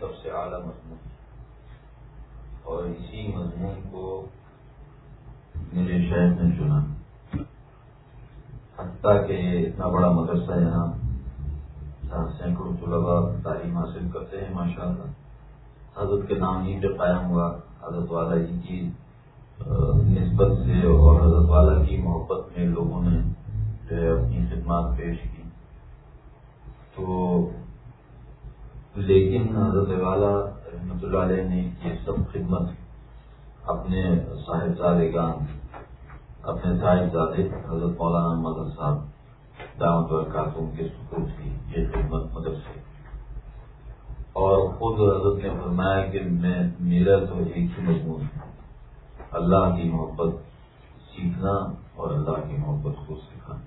سب سے اعلیٰ مضمون اور اسی مضمون کو میرے شہر نے چنا۔ حتیٰ کہ اتنا بڑا مدرسہ یہاں جہاں سینکڑوں طلبا تعلیم حاصل کرتے ہیں ماشاء اللہ حضرت کے نام ہی پہ قائم ہوا، حضرت والا جی کی نسبت سے اور حضرت والا کی محبت میں لوگوں نے اپنی خدمات پیش کی۔ تو لیکن حضرت والا رحمۃ اللہ علیہ نے یہ سب خدمت اپنے صاحب گان اپنے صاحبزادے حضرت مولانا مدر صاحب دعوت اور خاتون کے سکوت کی یہ خدمت مدرسے۔ اور خود حضرت نے فرمایا کہ میں، میرا تو ایک ہی مضمون ہے، اللہ کی محبت سیکھنا اور اللہ کی محبت کو سکھانا۔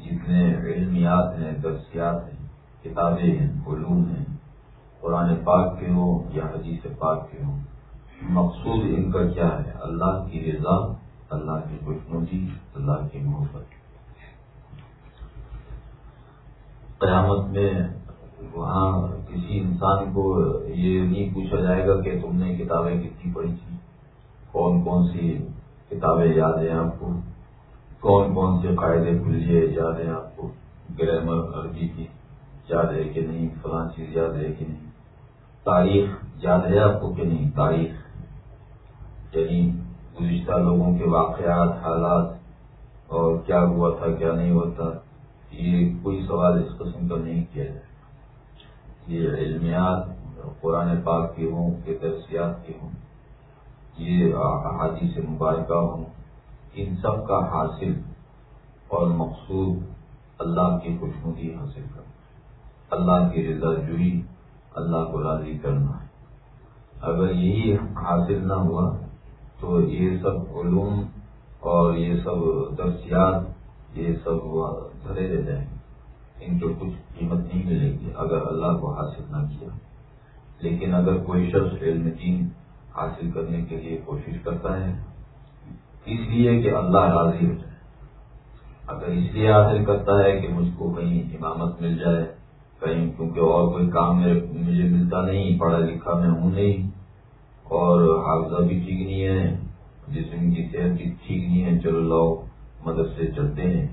جتنے علمیات ہیں، درسیات ہیں کتابیں ہیں، علوم ہیں۔ قرآن پاک کے ہوں یا حدیث پاک کے ہوں۔ مقصود ان کا کیا ہے؟ اللہ کی رضا، اللہ کی خوشنودی، اللہ کی محبت۔ قیامت میں وہاں کسی انسان کو یہ نہیں پوچھا جائے گا کہ تم نے کتابیں کتنی پڑھی تھی؟ کون کون سی کتابیں یاد ہیں آپ کو؟ کون کون سے قاعدے کھلیے یاد ہیں آپ کو؟ گرامر عربی کی۔ یاد ہے کہ نہیں، فلاں چیز یاد ہے کہ نہیں۔ تاریخ یاد ہے آپ کو کہ نہیں؟ تاریخ۔ یعنی گزشتہ لوگوں کے واقعات، حالات اور کیا ہوا تھا، کیا نہیں ہوا تھا، یہ کوئی سوال اس قسم کا نہیں کیا جائے۔ یہ علمیات قرآن پاک کی ہوں کہ درسیات کی ہوں، یہ احادیث مبارکہ ہوں، ان سب کا حاصل اور مقصود اللہ کی خوشنودی حاصل کرنا۔ اللہ کی رضا جوئی اللہ کو راضی کرنا۔ ہے اگر یہی حاصل نہ ہوا، تو یہ سب علوم اور یہ سب درسیات، یہ سب دھرے رہ جائیں گے۔ ان کو کچھ قیمت نہیں ملے گی اگر اللہ کو حاصل نہ کیا۔ لیکن اگر کوئی شخص علم دین حاصل کرنے کے لیے کوشش کرتا ہے، اس لیے کہ اللہ راضی ہو جائے۔ اگر اس لیے حاصل کرتا ہے کہ مجھ کو کہیں امامت مل جائے کہیں کیونکہ اور کوئی کام مجھے ملتا نہیں، پڑھا لکھا میں ہوں نہیں، اور حافظہ بھی ٹھیک نہیں ہے، جسم کی صحت بھی ٹھیک نہیں ہے، چلو لاؤ مدد سے چلتے ہیں۔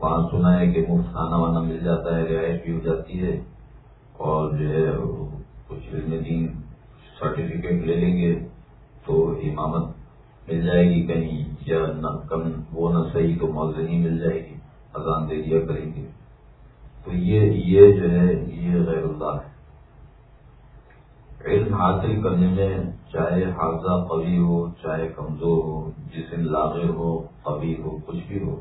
وہاں سنا ہے کہ مفت کھانا وانا مل جاتا ہے، رہائش بھی ہو جاتی ہے، اور جو ہے، کچھ علم دین سرٹیفکیٹ لے لیں گے تو امامت مل جائے گی کہیں، یا نہ کم، وہ نہ صحیح تو موضوع نہیں مل جائے گی۔ اذان دے دیا کریں گے۔ تو یہ یہ جو ہے، یہ غیر اللہ ہے۔ علم حاصل کرنے میں چاہے حافظہ قوی ہو، چاہے کمزور ہو، جسم لاغر ہو، قوی ہو، کچھ بھی ہو،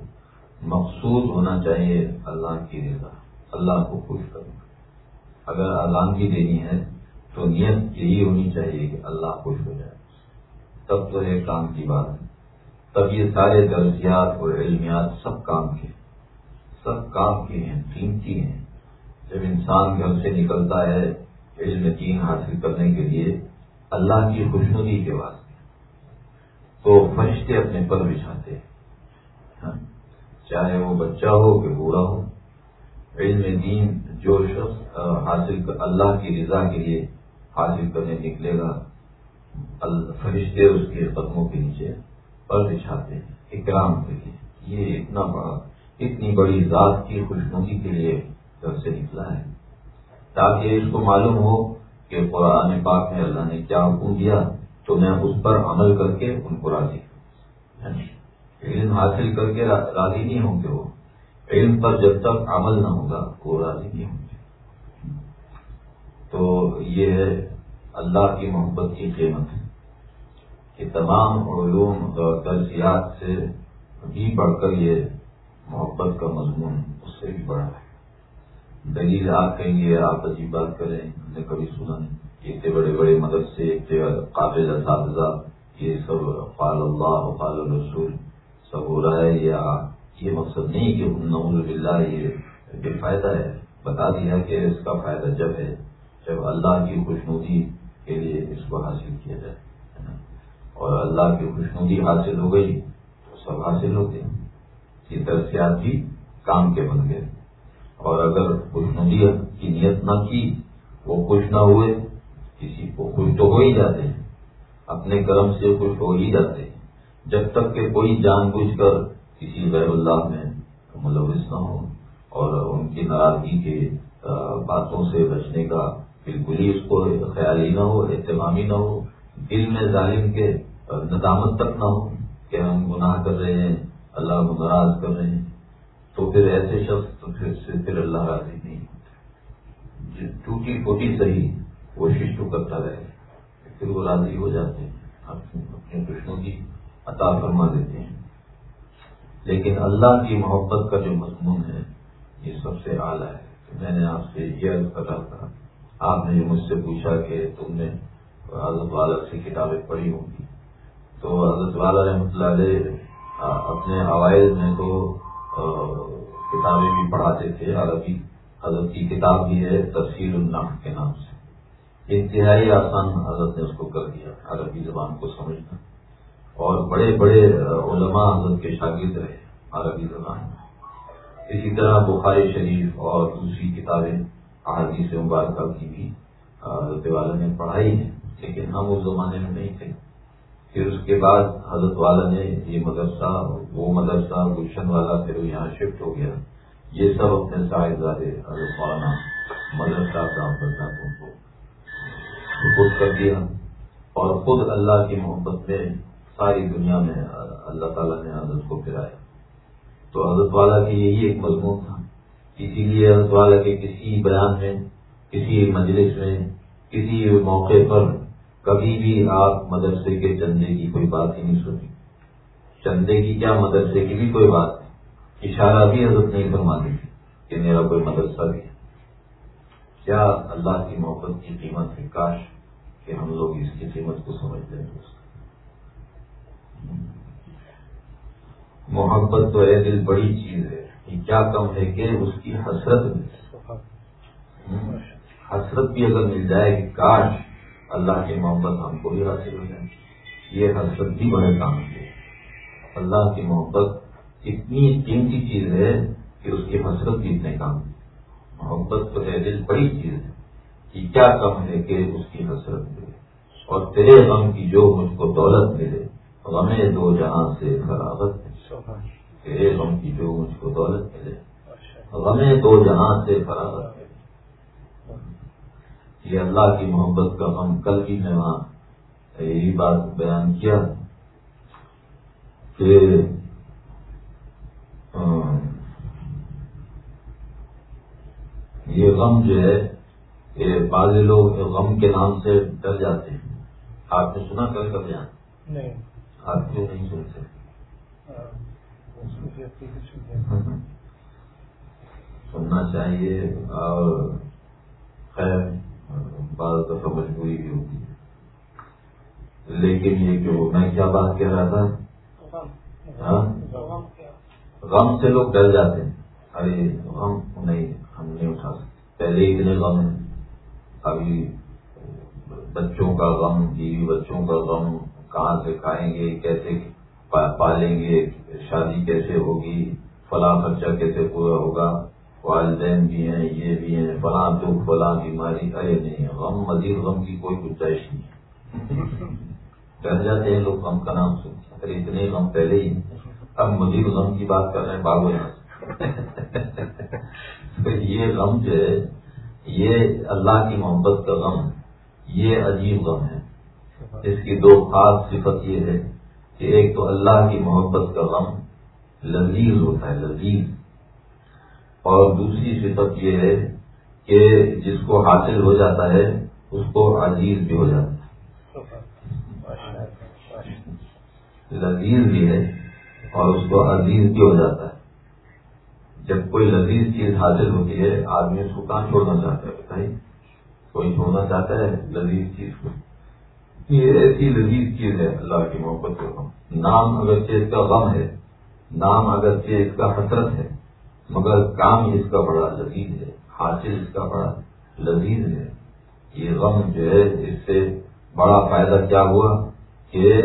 مقصود ہونا چاہیے اللہ کی رضا، اللہ کو خوش کرنا۔ اگر اذان بھی دینی ہے تو نیت یہی ہونی چاہیے کہ اللہ خوش ہو جائے۔ تب تو ایک کام کی بات۔ ہے تب یہ سارے درجیات اور علمیات سب کام کے۔ سب کام کے ہیں، قیمتی ہیں۔ جب انسان گھر سے نکلتا ہے علم دین حاصل کرنے کے لیے، اللہ کی خوشنودی کے واسطے۔ تو فرشتے اپنے پر بچھاتے ہیں۔ ہاں، چاہے وہ بچہ ہو کہ بوڑھا ہو، علم دین جو شخص حاصل اللہ کی رضا کے لیے حاصل کرنے نکلے گا فرشتے اس کے قدموں کے نیچے پر بچھاتے ہیں۔ اکرام کے لیے۔ یہ اتنا بڑا اتنی بڑی ذات کی خوشنودی کے لیے گھر سے نکلا ہے۔ تاکہ اس کو معلوم ہو کہ قرآن پاک میں اللہ نے کیا حکم دیا، تو میں اس پر عمل کر کے ان کو راضی یعنی علم حاصل کر کے راضی نہیں ہوں گے وہ۔ علم پر جب تک عمل نہ ہوگا، وہ راضی نہیں ہوں گے۔ تو یہ ہے اللہ کی محبت کی قیمت۔ ہے کہ تمام علوم اور درسیات سے بھی بڑھ کر یہ محبت کا مضمون اس سے بھی بڑا ہے۔ دلیل آپ کہیں گے، آپ عجیب بات کریں، ہم نے کبھی سنا نہیں۔ اتنے بڑے بڑے مدد سے اتنے قابل اساتذہ، یہ سب قال اللہ قال الرسول، سب ہو رہا ہے یہ مقصد نہیں کہ نوز باللہ، یہ بے فائدہ ہے۔ بتا دیا کہ اس کا فائدہ جب ہے، جب اللہ کی خوشنودی کے لیے اس کو حاصل کیا جائے اور اللہ کی خوشنودی حاصل ہو گئی تو سب حاصل ہوتے ہیں یہ درسیات بھی کام کے بن گئے۔ اور اگر خوشنودی کی نیت نہ کی، وہ خوش نہ ہوئے، کسی کو خوش تو ہو ہی جاتے ہیں، اپنے کرم سے خوش ہو ہی جاتے ہیں۔ جب تک کہ کوئی جان بوجھ کر کسی غیر اللہ میں ملوث نہ ہو، اور ان کی ناراضگی کے باتوں سے بچنے کا بالکل ہی اس کو خیال ہی نہ ہو اہتمامی نہ ہو، دل میں ظالم کے ندامت تک نہ ہو کہ ہم گناہ کر رہے ہیں اللہ کو ناراض کر رہے ہیں، تو پھر ایسے شخص تو پھر سے پھر اللہ راضی نہیں ہوتے۔ ٹوٹی پھوٹی صحیح کوشش تو کرتا رہے، پھر وہ راضی ہو جاتے ہیں۔ اپنے دشمنوں کی عطا فرما دیتے ہیں۔ لیکن اللہ کی محبت کا جو مضمون ہے، یہ سب سے اعلیٰ ہے۔ میں نے آپ سے یہ عرض کرا تھا، آپ نے مجھ سے پوچھا کہ تم نے حضرت والا سے کتابیں پڑھی ہوں گی۔ تو حضرت والا رحمۃ اللہ علیہ اپنے اوائل میں تو کتابیں بھی پڑھاتے تھے، عربی، حضرت کی کتاب بھی ہے تفصیل النام کے نام سے۔ انتہائی آسان حضرت نے اس کو کر دیا، عربی زبان کو سمجھنا۔ اور بڑے بڑے علماء حضرت کے شاگرد رہے، عربی زبان۔ میں اسی طرح بخاری شریف اور دوسری کتابیں عربی سے مبارکہ کی بھی حضرت والا نے پڑھائی ہے لیکن ہم اس زمانے میں نہیں تھے۔ پھر اس کے بعد حضرت والا نے یہ مدرسہ وہ مدرسہ گلشن والا پھر یہاں شفٹ ہو گیا۔ یہ سب اپنے سائزادے حضرت والا مدرسہ کو خود کر دیا اور خود اللہ کی محبت میں ساری دنیا میں اللہ تعالیٰ نے حضرت کو پھرایا۔ تو حضرت والا کی یہی ایک مضمون تھا۔ اسی لیے حضرت والا کے کسی بیان میں، کسی مجلس میں، کسی موقع پر کبھی بھی آپ مدرسے کے چندے کی کوئی بات ہی نہیں سنی چندے کی کیا مدرسے کی بھی کوئی بات نہیں۔ اشارہ بھی حضرت نہیں فرما دی کہ میرا کوئی مدرسہ بھی ہے۔ کیا اللہ کی محبت کی قیمت ہے؟ کاش کہ ہم لوگ اس کی قیمت کو سمجھ لیں محبت تو ہے دل بڑی چیز ہے یہ کیا کم ہے کہ اس کی حسرت حسرت بھی اگر مل جائے کہ کاش اللہ کی محبت ہم کو بھی حاصل ہو جائے یہ حسرت بھی بڑے کام ہے اللہ کی محبت اتنی قیمتی چیز ہے کہ اس کی حسرت بھی اتنے کام ہے محبت تو ہے دل بڑی چیز ہے کہ کیا کم ہے کہ اس کی حسرت ملے اور تیرے غم کی جو مجھ کو دولت ملے غم دو جہاں سے فراغت تیرے غم کی جو مجھ کو دولت ملے غم دو جہاں سے فراغت ملے یہ اللہ کی محبت کا غم کل بھی میں وہاں یہی بات بیان کیا۔ کہ یہ غم جو ہے یہ بعض لوگ غم کے نام سے ڈر جاتے ہیں۔ آپ نے سنا کل کا بیان؟ آپ کیوں نہیں سنتے سننا چاہیے اور خیر۔ بعض دفعہ مجبوری بھی ہوتی۔ ہے لیکن یہ جو میں کیا بات کہہ رہا تھا؟ ہاں؟ غم سے لوگ ڈر جاتے ہیں۔ ارے، غم نہیں، ہم نہیں اٹھا سکتے۔ پہلے اتنے غم ہیں۔ ابھی بچوں کا غم، بیوی بچوں کا غم، کہاں سے کھائیں گے، کیسے پالیں گے، شادی کیسے ہوگی، فلاں خرچہ کیسے پورا ہوگا؟ والدین بھی ہیں، یہ بھی ہیں، فلاں دکھ، فلاں بیماری، ارے نہیں، غم، مزید غم کی کوئی گنجائش نہیں۔ ڈر جاتے ہیں لوگ غم کا نام سنتے ارے اتنے غم پہلے ہی اب مزید غم کی بات کر رہے ہیں، باغ یہاں یہ غم جو ہے، یہ اللہ کی محبت کا غم یہ عجیب غم ہے۔ اس کی دو خاص صفت یہ ہے کہ ایک تو اللہ کی محبت کا غم لذیذ ہوتا ہے، لذیذ۔ اور دوسری صفت یہ ہے کہ جس کو حاصل ہو جاتا ہے، اس کو عزیز بھی ہو جاتا ہے۔ لذیذ بھی ہے اور اس کو عزیز بھی ہو جاتا ہے۔ جب کوئی لذیذ چیز حاصل ہوتی ہے، آدمی اس کو کہاں چھوڑنا چاہتا ہے بتائیے؟ کوئی چھوڑنا چاہتا ہے لذیذ چیز کو؟ یہ ایسی لذیذ چیز ہے، اللہ کی محبت کو نام اگرچہ اس کا غم ہے، نام اگرچہ اس کا حسرت ہے مگر کام اس کا بڑا لذیذ ہے، حاصل اس کا بڑا لذیذ ہے یہ غم جو ہے، اس سے بڑا فائدہ کیا ہوا کہ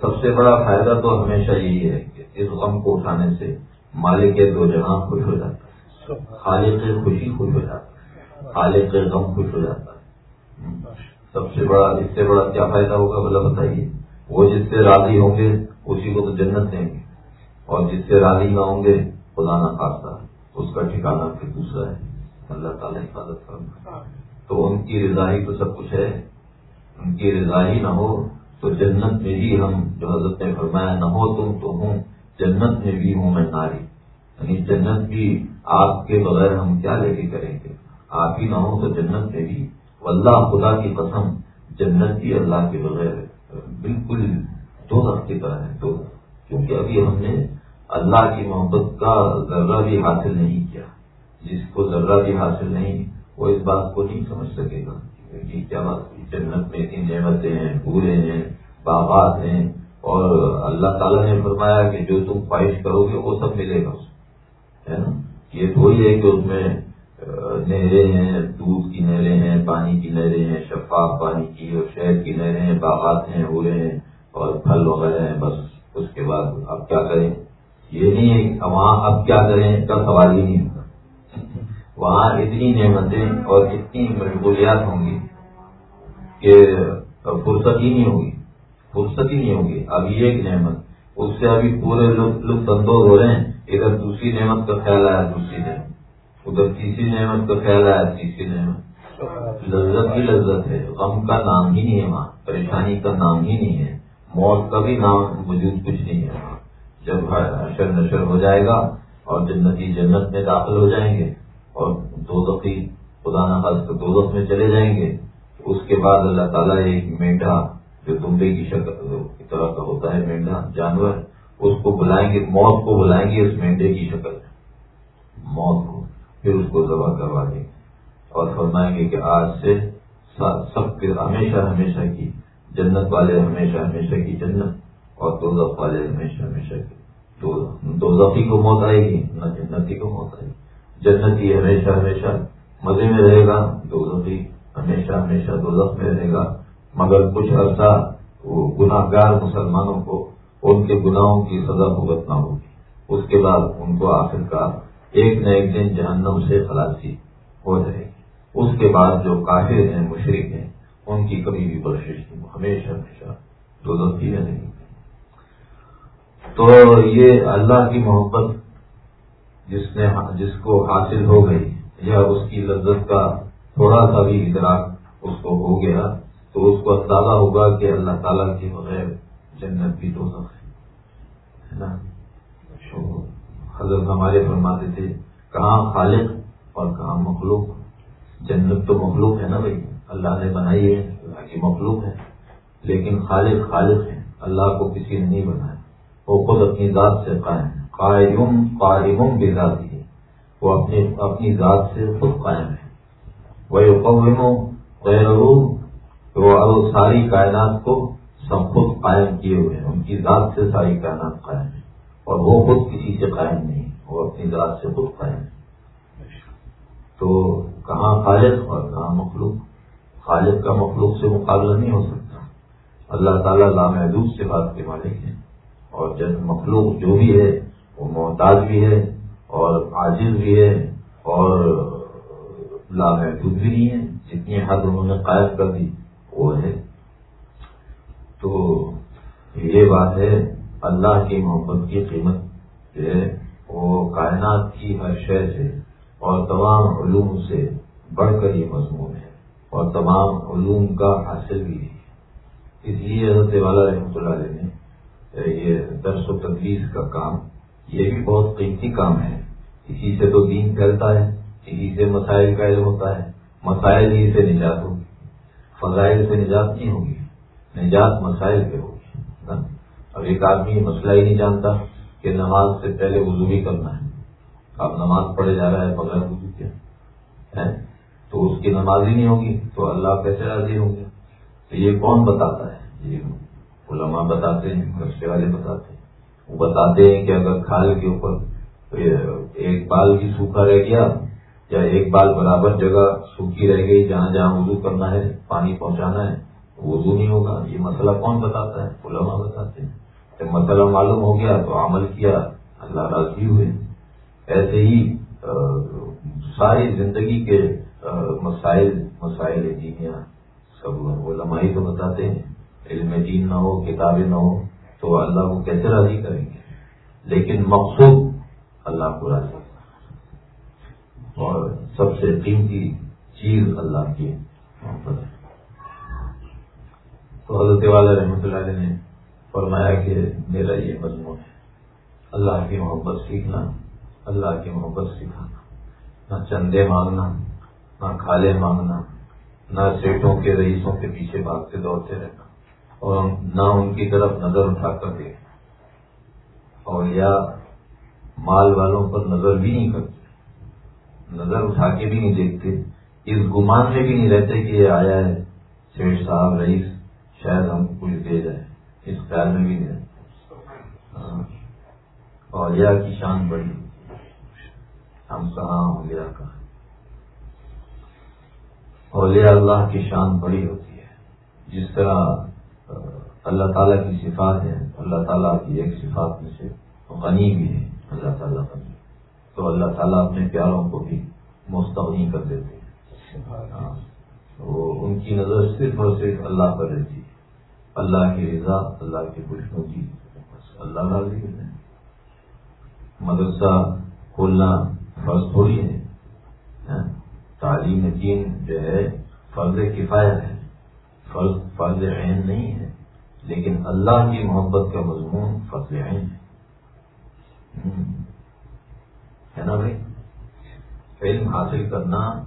سب سے بڑا فائدہ تو ہمیشہ یہی ہے کہ اس غم کو اٹھانے سے مالک دو جہاں خوش ہو جاتا ہے۔ خالق خوشی خوش ہو جاتا ہے۔ خالق غم خوش ہو جاتا ہے۔ سب سے بڑا، اس سے بڑا کیا فائدہ ہوگا بلا بتائیے؟ وہ جس سے راضی ہوں گے، اسی کو تو جنت دیں گے۔ اور جس سے راضی نہ ہوں گے خدا نہ خاصا اس کا ٹھکانا پھر دوسرا ہے۔ اللہ تعالیٰ حفاظت کرنا تو ان کی رضا ہی تو سب کچھ ہے۔ ان کی رضا ہی نہ ہو تو جنت میں بھی ہم، جو حضرت نے فرمایا، نہ ہو تم تو ہوں، جنت میں بھی ہوں میں ناری۔ یعنی جنت بھی آپ کے بغیر ہم کیا لے کے کریں گے؟ آپ ہی نہ ہو تو جنت میں بھی۔ اللہ خدا کی قسم، جنت بھی اللہ کے بغیر بالکل دو کی طرح ہے، دو۔ کیونکہ ابھی ہم نے اللہ کی محبت کا ذرہ بھی حاصل نہیں کیا۔ جس کو ذرہ بھی حاصل نہیں، وہ اس بات کو نہیں سمجھ سکے گا کہ کیا بات جنت میں اتنی نعمتیں ہیں، پورے ہیں، باغات ہیں، اور اللہ تعالیٰ نے فرمایا کہ جو تم خواہش کرو گے وہ سب ملے گا ہے نا؟ یہ تھوڑی ہے کہ اس میں نہریں ہیں، دودھ کی نہریں ہیں، پانی کی نہریں ہیں، شفاف پانی کی اور شہد کی نہریں ہیں، باغات ہیں ہورے ہیں اور پھل وغیرہ ہیں، بس اس کے بعد اب کیا کریں؟ یہ نہیں ہے وہاں اب کیا کریں کا سوال ہی نہیں ہوگا وہاں اتنی نعمتیں اور اتنی مشغولیات ہوں گی کہ فرصت ہی نہیں ہوگی۔ فرصت ہی نہیں ہوگی۔ اب یہ ایک نعمت۔ اس سے ابھی پورے لطف اندوز ہو رہے ہیں۔ ادھر دوسری نعمت کا خیال آیا دوسری نعمت۔ ادھر تیسری نعمت کا خیال آیا تیسری نعمت۔ لذت ہی لذت ہے۔ غم کا نام ہی نہیں ہے وہاں۔ پریشانی کا نام ہی نہیں ہے۔ موت کا بھی نام وجود کچھ نہیں ہے۔ جب اشر نشر ہو جائے گا اور جنتی جنت میں داخل ہو جائیں گے اور دو دفعی خدا نخواست دو دف میں چلے جائیں گے اس کے بعد اللہ تعالیٰ ایک مینڈا جو دمبے کی شکل کی طرح کا ہوتا ہے، مینڈا، جانور، اس کو بلائیں گے، موت کو بلائیں گے اس مینڈے کی شکل موت کو، پھر اس کو ذبح کروا دیں گے۔ اور فرمائیں گے کہ آج سے سب کے ہمیشہ ہمیشہ کی جنت والے ہمیشہ ہمیشہ کی جنت۔ اور دو والے ہمیشہ ہمیشہ دو ذفی کو موت آئے گی نہ جنتی کو موت آئے گی۔ جنتی ہمیشہ ہمیشہ مزے میں رہے گا، دو ذفی ہمیشہ ہمیشہ دو میں رہے گا۔ مگر کچھ عرصہ وہ گناہ گار مسلمانوں کو ان کے گناہوں کی سزا بھگتنا ہوگی۔ اس کے بعد ان کو آخر کار ایک نہ ایک دن جہنم سے خلاصی ہو جائے گی۔ اس کے بعد جو کافر ہیں مشرق ہیں، ان کی کبھی بھی بخش نہیں، ہمیشہ ہمیشہ دو دفتی ہے نہیں تو یہ اللہ کی محبت جس نے ہاں- جس کو حاصل ہو گئی یا اس کی لذت کا تھوڑا سا بھی ادراک اس کو ہو گیا، تو اس کو اندازہ ہوگا کہ اللہ تعالیٰ کے بغیر جنت بھی دو ہے۔ نا؟ حضرت ہمارے فرماتے تھے، کہاں خالق اور کہاں مخلوق؟ جنت تو مخلوق ہے نا بھائی؟ اللہ نے بنائی ہے، اللہ کی مخلوق ہے، لیکن خالق خالق ہے، اللہ کو کسی نے نہیں بنایا۔ وہ خود اپنی ذات سے قائم ہے قائم قائم بھی ذاتی ہے۔ وہ اپنی اپنی ذات سے خود قائم ہے وہ غیر وہ ساری کائنات کو سب خود قائم کیے ہوئے ہیں۔ ان کی ذات سے ساری کائنات قائم ہے اور وہ خود کسی سے قائم نہیں، وہ اپنی ذات سے خود قائم ہے تو کہاں خالق اور کہاں مخلوق؟ خالق کا مخلوق سے مقابلہ نہیں ہو سکتا۔ اللہ تعالیٰ لامحدود سے بات کے مالک ہیں۔ اور جب مخلوق جو بھی ہے، وہ محتاج بھی ہے اور عاجز بھی ہے اور لامحدود بھی نہیں ہے جتنی حد انہوں نے قائم کر دی، وہ ہے۔ تو یہ بات ہے، اللہ کی محبت کی قیمت جو ہے، وہ کائنات کی ہر شے سے اور تمام علوم سے بڑھ کر یہ مضمون ہے اور تمام علوم کا حاصل بھی ہے۔ اس لیے حضرت والا رحمۃ اللہ علیہ نے یہ درس و تدریس کا کام، یہ بھی بہت قیمتی کام ہے۔ اسی سے تو دین پھیلتا ہے اسی سے مسائل کا علم ہوتا ہے۔ مسائل ہی سے نجات ہوگی۔ فضائل سے نجات نہیں ہوگی، نجات مسائل پہ ہوگی۔ اب ایک آدمی مسئلہ ہی نہیں جانتا کہ نماز سے پہلے وضو بھی کرنا ہے۔ اب نماز پڑھے جا رہا ہے بغیر وضو کیا؟ تو اس کی نماز ہی نہیں ہوگی، تو اللہ کیسے راضی ہوں گے؟ تو یہ کون بتاتا ہے؟ یہ علماء بتاتے ہیں رشتے والے بتاتے ہیں۔ وہ بتاتے ہیں کہ اگر کھال کے اوپر ایک بال بھی سوکھا رہ گیا یا ایک بال برابر جگہ سوکھی رہ گئی جہاں جہاں وضو کرنا ہے، پانی پہنچانا ہے، وضو نہیں ہوگا۔ یہ مسئلہ کون بتاتا ہے؟ علماء بتاتے ہیں۔ جب مسئلہ معلوم ہو گیا تو عمل کیا، اللہ راضی ہوئے۔ ایسے ہی ساری زندگی کے مسائل مسائل دینیا، سب وہ لمائی تو بتاتے ہیں۔ علم دین نہ ہو، کتابیں نہ ہو تو اللہ کو کیسے راضی کریں گے؟ لیکن مقصود اللہ کو راضی اور سب سے قیمتی چیز اللہ کی محبت۔ ہے تو حضرت والا رحمۃ اللہ علیہ نے فرمایا کہ میرا یہ مضمون ہے، اللہ کی محبت سیکھنا، اللہ کی محبت سکھانا۔ نہ چندے مانگنا، نہ کھالے مانگنا، نہ سیٹوں کے رئیسوں کے پیچھے بھاگتے دوڑتے رہنا۔ اور نہ ان کی طرف نظر اٹھا کر دیکھنا اور یا مال والوں پر نظر بھی نہیں کرتے۔ نظر اٹھا کے بھی نہیں دیکھتے۔ اس گمان میں بھی نہیں رہتے کہ یہ آیا ہے۔ سیٹ صاحب، رئیس، شاید ہم کچھ دے جائیں اس خیال میں بھی نہیں ہاں۔ اور یا کی شان بڑی۔ ہم کہاں ہوں گیا کہاں۔ اور یہ اللہ کی شان بڑی ہوتی ہے۔ جس طرح اللہ تعالیٰ کی صفات ہے اللہ تعالیٰ کی ایک صفات میں سے غنی بھی ہے اللہ تعالیٰ غنی۔ تو اللہ تعالیٰ اپنے پیاروں کو بھی مستغنی کر دیتے ہیں۔ ہاں۔ وہ ان کی نظر صرف اور صرف اللہ پر رہتی ہے۔ اللہ کی رضا اللہ کی خوشبو کی اللہ راضی ہے۔ مدرسہ کھولنا فرض تھوڑی ہے۔ ہاں؟ تعلیم دین جو ہے فرض کفایہ ہے۔ فرض فرض عین نہیں ہے۔ لیکن اللہ کی محبت کا مضمون فرض عین ہے۔ نا بھائی؟ علم حاصل کرنا،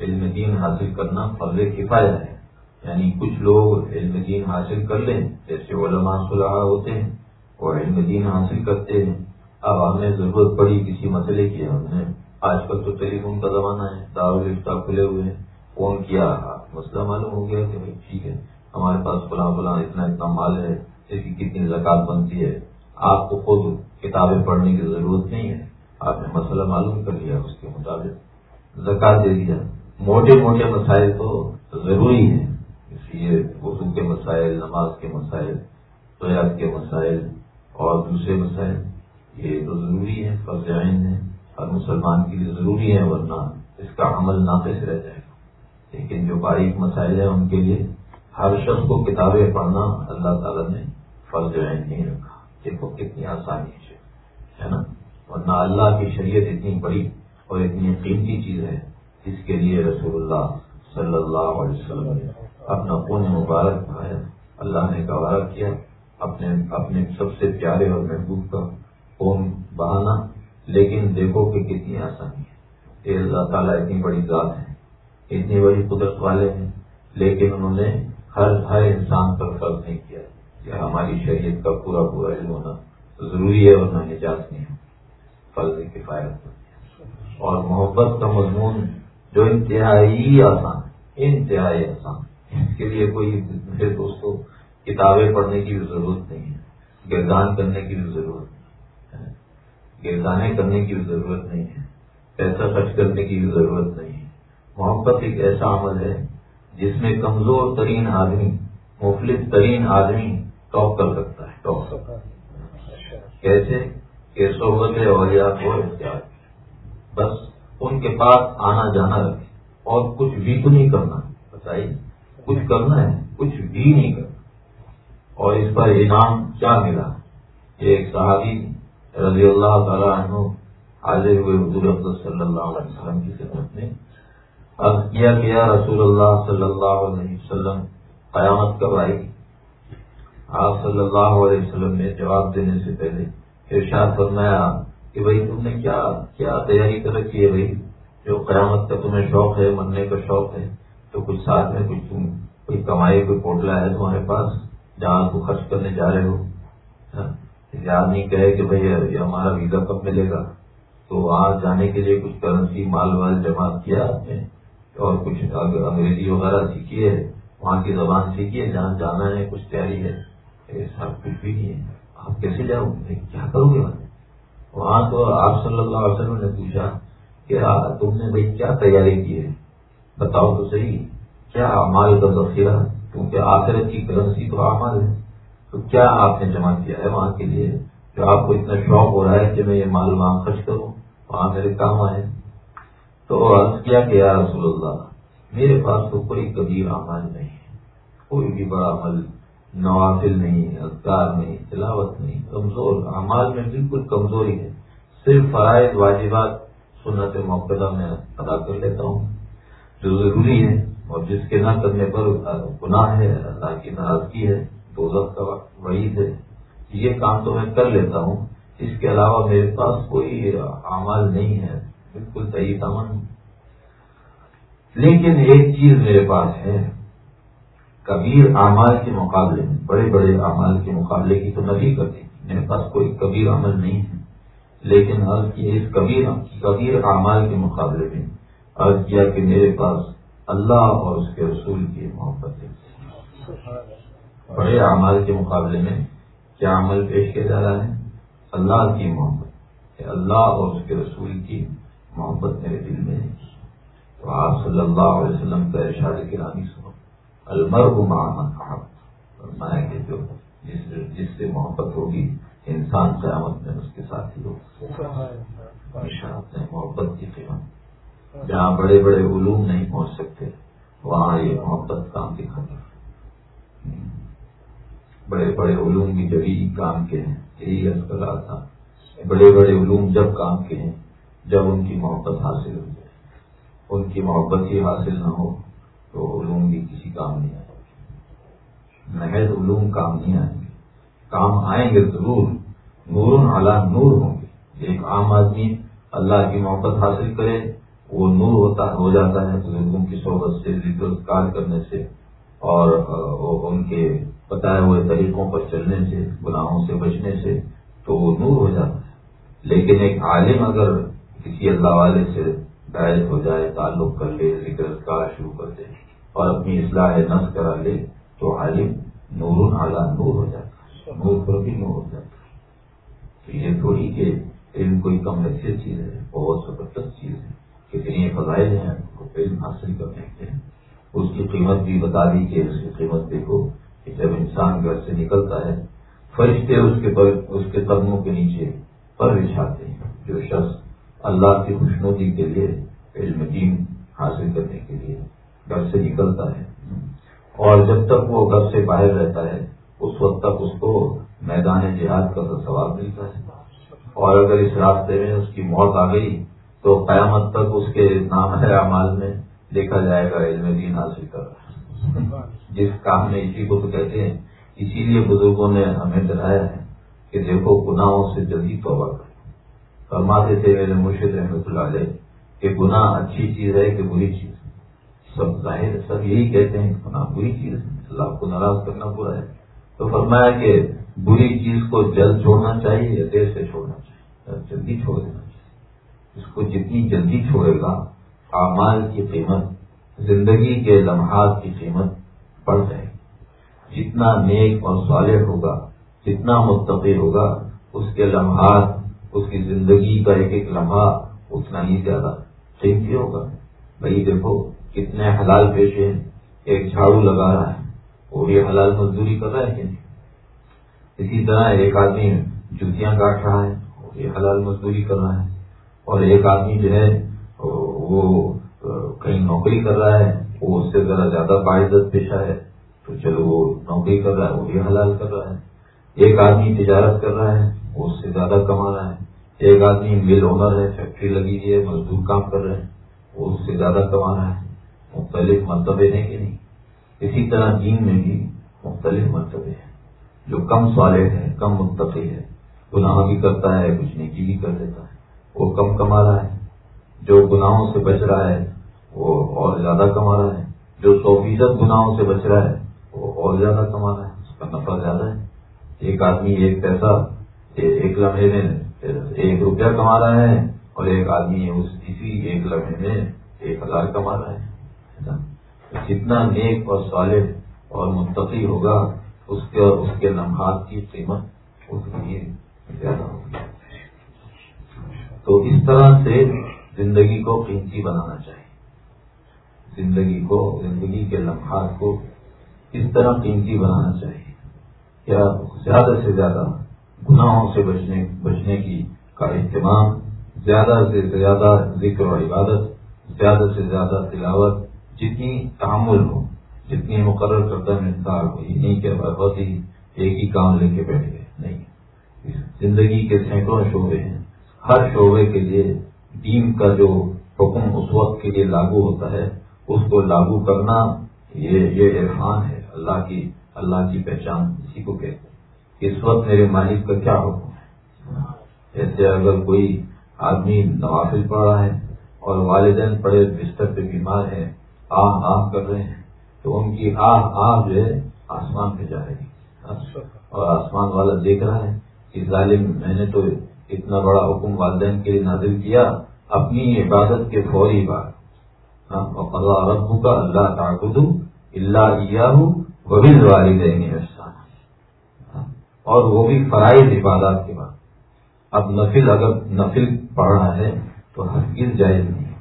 علم دین حاصل کرنا فرض کفایہ ہے۔ یعنی کچھ لوگ علم دین حاصل کر لیں، جیسے علماء صلاح ہوتے ہیں اور علم دین حاصل کرتے ہیں۔ اب ہمیں ضرورت پڑی کسی مسئلے کی، ہم نے آج کل تو ٹیلی فون کا زمانہ ہے دارالفتہ کھلے ہوئے ہیں، فون کیا مسئلہ معلوم ہو گیا کہ بھائی ٹھیک ہے۔ ہمارے پاس فلاں فلاں اتنا اتنا مال ہے، اس کی کتنی زکات بنتی ہے؟ آپ کو خود کتابیں پڑھنے کی ضرورت نہیں ہے۔ آپ نے مسئلہ معلوم کر لیا اس کے مطابق۔ زکات دے دیا۔ موٹے موٹے مسائل تو ضروری ہیں۔ اس لیے اردو کے مسائل، نماز کے مسائل قیاد کے مسائل اور دوسرے مسائل، یہ تو ضروری ہے فرض عین ہے ہر مسلمان کے لیے ضروری ہے ورنہ اس کا عمل ناقص رہ جائے گا۔ لیکن جو باریک مسائل ہیں ان کے لیے ہر شخص کو کتابیں پڑھنا اللہ تعالیٰ نے فرض عین نہیں رکھا۔ دیکھو کتنی آسانی ہے نا؟ ورنہ اللہ کی شریعت اتنی بڑی اور اتنی قیمتی چیز ہے جس کے لیے رسول اللہ صلی اللہ علیہ وسلم نے اپنا خون مبارک بھایا اللہ نے گوارا کیا، اپنے اپنے سب سے پیارے اور محبوب کا خون بہانا۔ لیکن دیکھو کہ کتنی آسانی ہے۔ یہ اللہ تعالیٰ اتنی بڑی ذات ہے اتنی بڑی قدرت والے ہیں۔ لیکن انہوں نے ہر ہر انسان پر فرض نہیں کیا۔ کہ ہماری شریعت کا پورا پورا علم ہونا ضروری ہے اور نہ نجات نہیں فرض کفایت اور محبت کا مضمون جو انتہائی آسان انتہائی آسان اس کے لیے کوئی میرے دوستوں کتابیں پڑھنے کی بھی ضرورت نہیں ہے، گردان کرنے کی بھی ضرورت نہیں ہے۔ گردانے کرنے کی بھی ضرورت نہیں ہے، پیسہ خرچ کرنے کی بھی ضرورت نہیں ہے۔ محبت ایک ایسا عمل ہے جس میں کمزور ترین آدمی، مفلس ترین آدمی ٹاپ کر سکتا ہے، ٹاپ کر کیسے؟ کہ صحبت اولیاء کو اختیار بس ان کے پاس آنا جانا رکھے۔ اور کچھ بھی تو نہیں کرنا۔ بتائیے، کچھ کرنا ہے، کچھ بھی نہیں کرنا۔ اور اس پر انعام کیا ملا؟ ایک صحابی رضی اللہ تعالیٰ عنہ حاضر ہوئے حضور صلی اللہ علیہ وسلم کی خدمت میں۔ عرض کیا گیا رسول اللہ صلی اللہ علیہ وسلم، قیامت کب آئی آپ صلی اللہ علیہ وسلم نے جواب دینے سے پہلے ارشاد فرمایا کہ بھائی تم نے کیا کیا تیاری کر رکھی ہے بھائی؟ جو قیامت کا تمہیں شوق ہے، مرنے کا شوق ہے، تو کچھ ساتھ میں، کچھ تم، کوئی کمائی، کوئی پوٹلا ہے تمہارے پاس جہاں کو خرچ کرنے جا رہے ہو؟ ہاں؟ آدمی کہے کہ بھائی یہ ہمارا ویزا کب ملے گا؟ تو وہاں جانے کے لیے کچھ کرنسی، مال وال جمع کیا آپ نے؟ اور کچھ انگریزی وغیرہ سیکھی ہے، وہاں کی زبان سیکھی ہے، جہاں جانا ہے، کچھ تیاری ہے۔ ایسا کچھ بھی نہیں ہے۔ آپ کیسے جاؤ کیا کرو گے وہاں؟ تو آپ صلی اللہ علیہ وسلم نے پوچھا کہ تم نے بھائی کیا تیاری کی ہے؟ بتاؤ تو صحیح۔ کیا امال کا ذخیرہ کیونکہ آخرت کی کرنسی تو اعمال ہے۔ تو کیا آپ نے جمع کیا ہے وہاں کے لیے؟ جو آپ کو اتنا شوق ہو رہا ہے کہ میں یہ مال وہاں خرچ کروں، وہاں میرے کام آئے۔ تو عرض کیا کہ یا رسول اللہ، میرے پاس تو کوئی کبھی اعمال نہیں ہے، کوئی بھی بڑا عمل نوافل نہیں اذکار نہیں، تلاوت نہیں، کمزور اعمال میں بالکل کمزوری ہے۔ صرف فرائض، واجبات سنت موقع میں ادا کر لیتا ہوں، جو ضروری ہے اور جس کے نہ کرنے پر گناہ ہے، اللہ کی ناراضگی ہے دو کا وعید ہے۔ یہ کام تو میں کر لیتا ہوں۔ اس کے علاوہ میرے پاس کوئی اعمال نہیں ہے۔ بالکل صحیح دامن لیکن ایک چیز میرے پاس ہے۔ کبیر اعمال کے مقابلے میں، بڑے بڑے اعمال کے مقابلے کی تو نہیں کرتی میرے پاس کوئی کبیر عمل نہیں ہے۔ لیکن عرض کیا اس کبیر کبیر اعمال کے مقابلے میں عرض کیا کہ میرے پاس اللہ اور اس کے رسول کی محبت ہے۔ بڑے اعمال کے مقابلے میں کیا عمل پیش کیا جا رہا ہے؟ اللہ کی محبت اللہ اور اس کے رسول کی محبت میرے دل میں ہے۔ تو آپ صلی اللہ علیہ وسلم کا ارشاد کی رانی سنو المرغ محبت فرمایا کہ جو جس جس سے محبت ہوگی، انسان قیامت میں اس کے ساتھ ہی ہوگا۔ محبت کی قیمت۔ جہاں بڑے بڑے علوم نہیں پہنچ سکتے، وہاں یہ محبت کام دکھاتا بڑے بڑے علوم بھی جبھی کام کے ہیں، یہی عرض کر رہا تھا۔ بڑے بڑے علوم جب کام کے ہیں جب ان کی محبت حاصل ہو جائے، ان کی محبت ہی حاصل نہ ہو تو علوم بھی کسی کام نہیں آئے محض علوم کام نہیں آئیں گے کام آئیں گے ضرور نور اعلیٰ نور ہوں گے۔ ایک عام آدمی اللہ کی محبت حاصل کرے، وہ نور ہوتا، ہو جاتا ہے بزرگوں کی صحبت سے، ذکر، کار کرنے سے اور ان کے بتائے ہوئے طریقوں پر چلنے سے، گناہوں سے، بچنے سے تو وہ نور ہو جاتا ہے۔ لیکن ایک عالم اگر کسی اللہ والے سے بیت ہو جائے، تعلق کر لے، ذکر کار شروع کر دے اور اپنی اصلاح نس کرا لے تو عالم نور اعلیٰ نور ہو جاتا ہے۔ نور پر بھی نور ہو جاتا ہے۔ تو یہ تھوڑی کہ علم کوئی کم حیثیت چیز ہے، بہت زبردست چیز ہے۔ کتنی فضائل ہیں علم حاصل کرنے کے اس کی قیمت بھی بتا دی کہ اس کی قیمت دیکھو کہ جب انسان گھر سے نکلتا ہے، فرشتے اس کے پر، اس کے قدموں کے نیچے پر بچھاتے ہیں۔ جو شخص اللہ کی خوشنودی کے لیے، علم دین حاصل کرنے کے لیے گھر سے نکلتا ہے۔ اور جب تک وہ گھر سے باہر رہتا ہے، اس وقت تک اس کو میدان جہاد کا تو ثواب ملتا ہے۔ اور اگر اس راستے میں اس کی موت آ گئی، تو قیامت تک اس کے نام ہے اعمال میں دیکھا جائے گا، علم دین حاصل کر۔ رہا جس کام میں اسی کو تو کہتے ہیں۔ اسی لیے بزرگوں نے ہمیں ڈرایا ہے کہ دیکھو، گناہوں سے جلدی توبہ کر فرماتے تھے میرے مرشد رحمۃ اللہ علیہ کہ گناہ اچھی چیز ہے کہ بری چیز ہے۔ سب ظاہر، سب یہی کہتے ہیں، گناہ بری چیز ہے۔ اللہ کو ناراض کرنا برا ہے۔ تو فرمایا کہ بری چیز کو جلد چھوڑنا چاہیے یا دیر سے چھوڑنا چاہیے؟ جلدی چھوڑ دینا چاہیے۔ اس کو جتنی جلدی چھوڑے گا، اعمال کی قیمت، زندگی کے لمحات کی قیمت بڑھ جائے گی۔ جتنا نیک اور صالح ہوگا، جتنا متقی ہوگا، اس کے لمحات اس کی زندگی کا ایک ایک لمحہ اتنا ہی زیادہ قیمتی ہوگا۔ بھائی دیکھو کتنے حلال پیشے ہیں، ایک جھاڑو لگا رہا ہے وہ بھی حلال مزدوری کر رہا ہے کہ نہیں؟ اسی طرح ایک آدمی جوتیاں کاٹ رہا ہے وہ بھی حلال مزدوری کر رہا ہے اور ایک آدمی جو ہے، وہ کہیں نوکری کر رہا ہے وہ اس سے ذرا زیادہ باعزت پیشہ ہے، تو چلو وہ نوکری کر رہا ہے وہ بھی حلال کر رہا ہے۔ ایک آدمی تجارت کر رہا ہے اس سے زیادہ کما رہا ہے ایک آدمی مل اونر ہے، فیکٹری لگی ہوئی ہے، مزدور کام کر رہے ہیں وہ اس سے زیادہ کما رہا ہے۔ مختلف مرتبے ہیں کہ نہیں؟ اسی طرح دین میں بھی مختلف مرتبے ہیں۔ جو کم صالح ہے کم متفق ہے گناہ بھی کرتا ہے، کچھ نیکی بھی کر دیتا ہے۔ وہ کم کما رہا ہے۔ جو گناہوں سے بچ رہا ہے، وہ اور زیادہ کما رہا ہے۔ جو سو فیصد گناہوں سے بچ رہا ہے، وہ اور زیادہ کما رہا ہے۔ اس کا نفع زیادہ ہے۔ ایک آدمی ایک پیسہ ایک لمحے میں، ایک روپیہ کما رہا ہے اور ایک آدمی اس اسی ایک لمحے میں ایک ہزار کما رہا ہے جتنا نیک اور صالح اور منتقی ہوگا، اس کے اس کے لمحات کی قیمت اتنی زیادہ ہوگی۔ تو اس طرح سے زندگی کو قیمتی بنانا چاہیے۔ زندگی کو، زندگی کے لمحات کو اس طرح قیمتی بنانا چاہیے۔ کیا زیادہ سے زیادہ گناہوں سے بچنے بچنے کی کا اہتمام، زیادہ سے زیادہ ذکر و عبادت، زیادہ سے زیادہ تلاوت جتنی تحمل ہو، جتنی مقرر کرتا مقدار وہی نہیں کہ بہت ہی ایک ہی کام لے کے بیٹھ گئے، نہیں۔ زندگی کے سینکڑوں شعبے ہیں۔ ہر شعبے کے لیے دین کا جو حکم اس وقت کے لیے لاگو ہوتا ہے، اس کو لاگو کرنا یہ یہ عرفان ہے۔ اللہ کی اللہ کی پہچان اسی کو کہتے ہیں۔ اس وقت میرے مالک کا کیا حکم؟ ہے جیسے اگر کوئی آدمی نوافل پڑھ رہا ہے اور والدین پڑے بستر پہ بیمار ہے، آہ آہ کر رہے ہیں، تو ان کی آہ آہ جو ہے آسمان پہ جائے گی اور آسمان والا دیکھ رہا ہے کہ ظالم، میں نے تو اتنا بڑا حکم والدین کے لیے نازل کیا، اپنی عبادت کے فوری بات ہاں، اللہ ربو کا اللہ تعبد اللہ وہ بھی والدین اور وہ بھی فرائض عبادات کے بعد۔ اب نفل اگر نفل پڑھ رہا ہے تو ہرگز جائز نہیں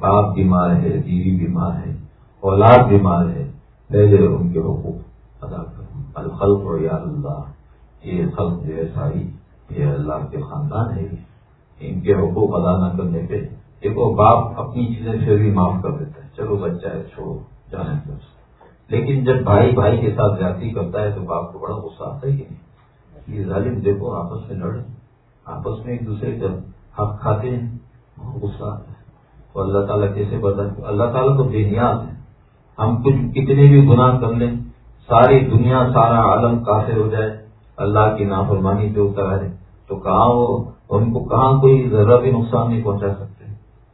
باپ بیمار ہے، بیوی بیمار ہے، اولاد بیمار ہے پہلے ان کے حقوق ادا کروں الخلق اور یا اللہ، یہ خلق جو ہے ساری، یہ اللہ کے خاندان ہے۔ ان کے حقوق ادا نہ کرنے پہ دیکھو باپ اپنی چیزیں پھر بھی معاف کر دیتا ہے۔ چلو بچہ ہے، چھوڑو، جانے لیکن جب بھائی بھائی کے ساتھ زیادتی کرتا ہے تو باپ کو بڑا غصہ آتا ہے کہ نہیں یہ ظالم دیکھو، آپس میں لڑ آپس میں ایک دوسرے کا حق کھاتے ہیں غصہ آتا ہے۔ تو اللہ تعالیٰ کیسے بتا اللہ تعالیٰ تو بے نیاز ہے ہم کچھ کتنے بھی گناہ کر لیں، ساری دنیا، سارا عالم کافر ہو جائے، اللہ کی نافرمانی پہ اتر آئے۔ تو کہاں وہ، ان کو کہاں کوئی ذرا بھی نقصان نہیں پہنچا سکتے؟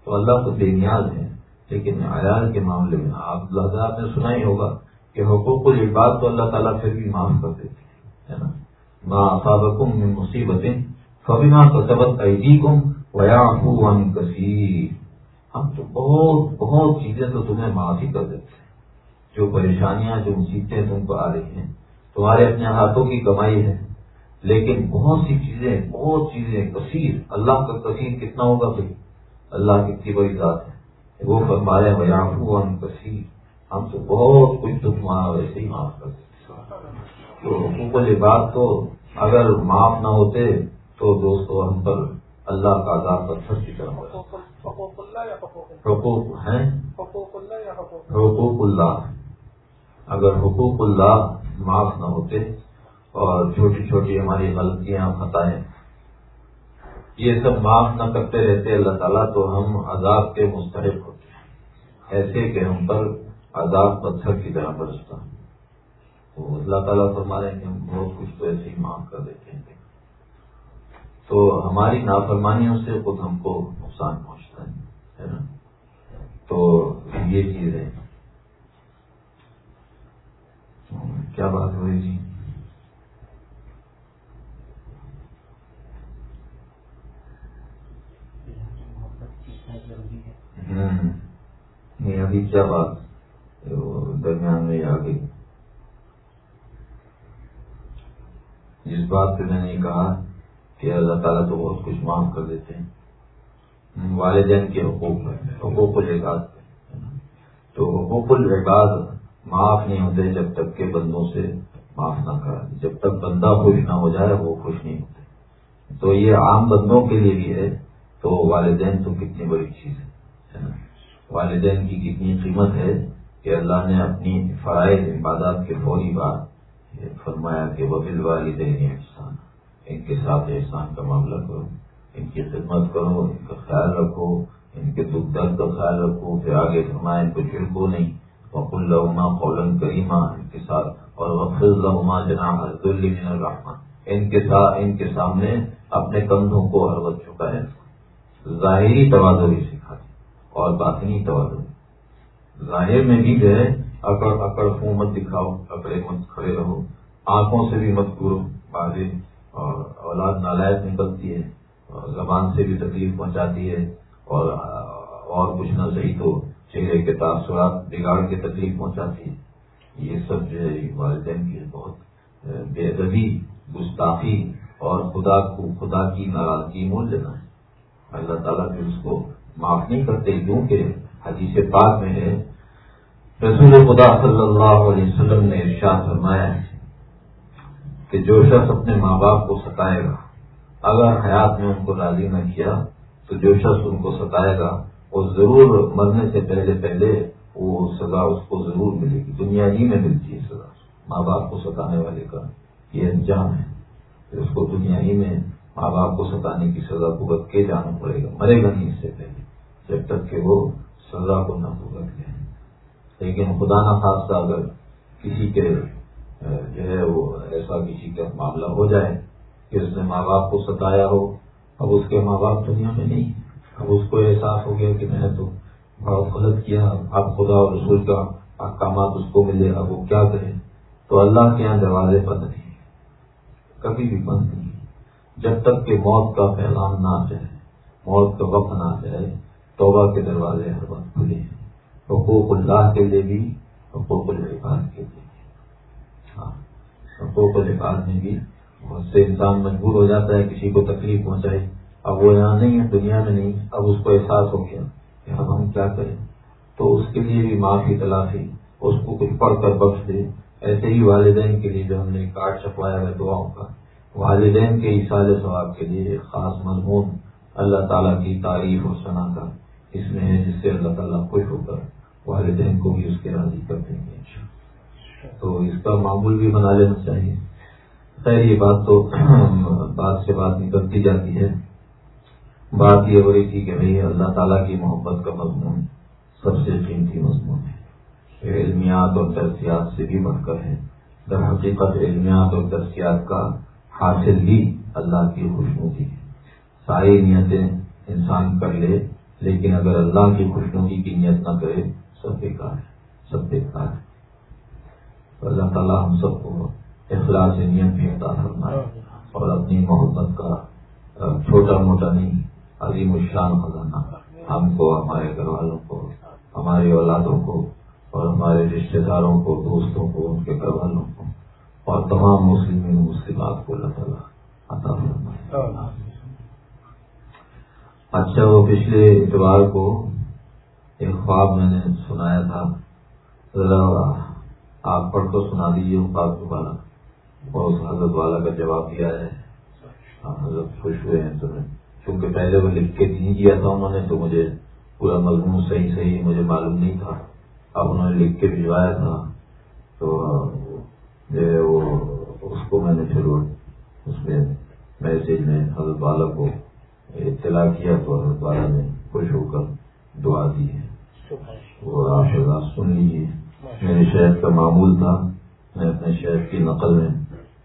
تو اللہ تو بے نیاز ہے لیکن عیال کے معاملے میں آپ اللہ آپ نے سنا ہی ہوگا کہ حقوق العباد تو اللہ تعالیٰ پھر بھی معاف کر دیتے ہے نا؟ ماں صابقم میں مصیبتیں کبھی ماں عیدی کم ویا کثیر ہم تو بہت بہت چیزیں تو تمہیں معاف ہی کر دیتے ہیں۔ جو پریشانیاں، جو مصیبتیں تم کو آ رہی ہیں، تمہارے اپنے ہاتھوں کی کمائی ہے۔ لیکن بہت سی چیزیں، بہت چیزیں، کثیر، اللہ کا کثیر کتنا ہوگا بھائی؟ اللہ کی بڑی ذات ہے۔ وہ فرمارے میافو ہم کثیر ہم تو بہت کچھ تو تمہارا ویسے ہی معاف کر دیتے تو حقوق بات تو اگر معاف نہ ہوتے تو دوستو ہم پر اللہ کا عذاب پتھر کی طرح حقوق ہیں؟ حقوق اللہ۔ اگر حقوق اللہ معاف نہ ہوتے اور چھوٹی چھوٹی ہماری غلطیاں، خطائیں، یہ سب معاف نہ کرتے رہتے اللہ تعالیٰ، تو ہم عذاب کے مستحق ایسے کہ ہم پر عذاب پتھر کی طرح برستا۔ تو اللہ تعالیٰ فرما کہ ہم بہت کچھ تو ایسے ہی معاف کر دیتے ہیں۔ تو ہماری نافرمانیوں سے خود ہم کو نقصان پہنچتا ہے نا؟ تو یہ چیز ہے۔ کیا بات ہوئی جی نہیں ابھی کیا بات؟ درمیان میں آ گئی۔ جس بات پہ میں نے کہا کہ اللہ تعالیٰ تو بہت کچھ معاف کر دیتے ہیں۔ والدین کے حقوق حقوق العباد تو حقوق العباد معاف نہیں ہوتے جب تک کہ بندوں سے معاف نہ کرا جب تک بندہ خوش نہ ہو جائے، وہ خوش نہیں ہوتے۔ تو یہ عام بندوں کے لیے بھی ہے، تو والدین تو کتنی بڑی چیز ہے والدین کی کتنی قیمت ہے کہ اللہ نے اپنی فرائض، عبادات کے فوری بعد فرمایا کہ وہ دل والدین احسان، ان کے ساتھ احسان کا معاملہ کرو، ان کی خدمت کرو، ان کا خیال رکھو، ان کے دکھ درد کا خیال رکھو، پھر آگے فرمایا ان کو چھڑکو نہیں۔ وق الما قولن کریما، ان کے ساتھ، اور وقف الما جناب حضرت الرحمان ان کے ساتھ ان کے سامنے اپنے کندھوں کو ہر وقت چکا ہے ظاہری توازو بھی سکھا اور باطنی توازو ظاہر میں بھی جو ہے، اکڑ اکڑ فو مت دکھاؤ، اکڑے مت کھڑے رہو۔ آنکھوں سے بھی مت کرو بازے اور اولاد نالائق نکلتی ہے اور زبان سے بھی تکلیف پہنچاتی ہے اور اور کچھ نہ صحیح تو چہرے کے تاثرات، بگاڑ کے تکلیف پہنچاتی ہے۔ یہ سب جو ہے والدین کی بہت بے ادبی، گستاخی اور خدا کو، خدا کی ناراضگی مول لینا ہے اللہ تعالیٰ پھر اس کو معاف نہیں کرتے کیونکہ حدیث پاک میں ہے، رسول خدا صلی اللہ علیہ وسلم نے ارشاد فرمایا ہے کہ جو شخص اپنے ماں باپ کو ستائے گا، اگر حیات میں ان کو راضی نہ کیا، تو جو شخص ان کو ستائے گا، وہ ضرور مرنے سے پہلے پہلے وہ سزا اس کو ضرور ملے گی۔ دنیا ہی میں ملتی ہے سزا۔ ماں باپ کو ستانے والے کا یہ انجام ہے۔ اس کو دنیا ہی میں ماں باپ کو ستانے کی سزا بھگت کے جانا پڑے گا۔ مرے گا نہیں اس سے پہلے۔ جب تک کہ وہ سزا کو نہ بھگت لیں لیکن خدا نہ خاصہ اگر کسی کے جو ہے وہ ایسا کسی کا معاملہ ہو جائے کہ اس نے ماں باپ کو ستایا ہو، اب اس کے ماں باپ دنیا میں نہیں۔ اب اس کو احساس ہو گیا کہ میں نے تو بہت غلط کیا، اب خدا اور رسول کا احکامات اس کو ملے، اب وہ کیا کرے؟ تو اللہ کے یہاں دروازے بند نہیں کبھی بھی بند نہیں جب تک کہ موت کا پیغام نہ جائے، موت کا وقت نہ جائے توبہ کے دروازے ہر وقت کھلے ہیں۔ حقوق اللہ کے لیے بھی، حقوق الفاظ کے لیے بھی۔ ہاں حقوق الفاظ میں بھی بہت سے انسان مجبور ہو جاتا ہے، کسی کو تکلیف پہنچائے۔ اب وہ یہاں نہیں ہے، دنیا میں نہیں، اب اس کو احساس ہو گیا کہ اب ہم کیا کریں۔ تو اس کے لیے بھی معافی، تلافی، اس کو کچھ پڑھ کر بخش دے۔ ایسے ہی والدین کے لیے جو ہم نے کارڈ چھپوایا ہے دعاؤں کا، والدین کے اشارے ثواب کے لیے خاص مضمون اللہ تعالیٰ کی تعریف اور صنع کا۔ اس میں ہے جس سے اللہ تعالیٰ خوش ہو کر والدین کو بھی اس کے راضی کر دیں گے تو اس کا معمول بھی بنا لینا چاہیے۔ خیر، یہ بات تو بات سے بات نکلتی جاتی ہے۔ بات یہ ہو رہی تھی کہ بھائی اللہ تعالیٰ کی محبت کا مضمون سب سے قیمتی مضمون ہے۔ علمیات اور درسیات سے بھی بڑھ کر ہے۔ در حقیقت علمیات اور درسیات کا حاصل بھی اللہ کی خوشنودی ہے۔ ساری نیتیں انسان کر لے لیکن اگر اللہ کی خوشنودی کی نیت نہ کرے، سب بیکار ہے، سب بیکار ہے۔ اللہ تعالیٰ ہم سب کو اخلاص نیت بھی عطا فرمائے اور اپنی محبت کا چھوٹا موٹا نہیں، عظیم الشان خزانہ ہم کو، ہمارے گھر والوں کو ہمارے اولادوں کو اور ہمارے رشتے داروں کو، دوستوں کو، ان کے گھر والوں کو اور تمام مسلم مسلمات کو اللہ تعالیٰ عطا فرمائے۔ اچھا وہ پچھلے اتوار کو ایک خواب میں نے سنایا تھا۔ ذرا آپ پڑھ تو سنا دیجیے خواب دوبارہ۔ اور اس حضرت والا کا جواب دیا ہے۔ حضرت خوش ہوئے ہیں تو کیونکہ پہلے وہ لکھ کے نہیں کیا تھا انہوں نے، تو مجھے پورا مضمون صحیح صحیح مجھے معلوم نہیں تھا۔ اب انہوں نے لکھ کے بھجوایا تھا۔ تو جو ہے وہ، اس کو میں نے پھر اس میں میسج میں حضرت والا کو اطلاع کیا تو حضرت والا نے خوش ہو کر دعا دی ہے۔ وہ آپ سن لیجیے میرے شہر کا معمول تھا۔ میں اپنے شہر کی نقل میں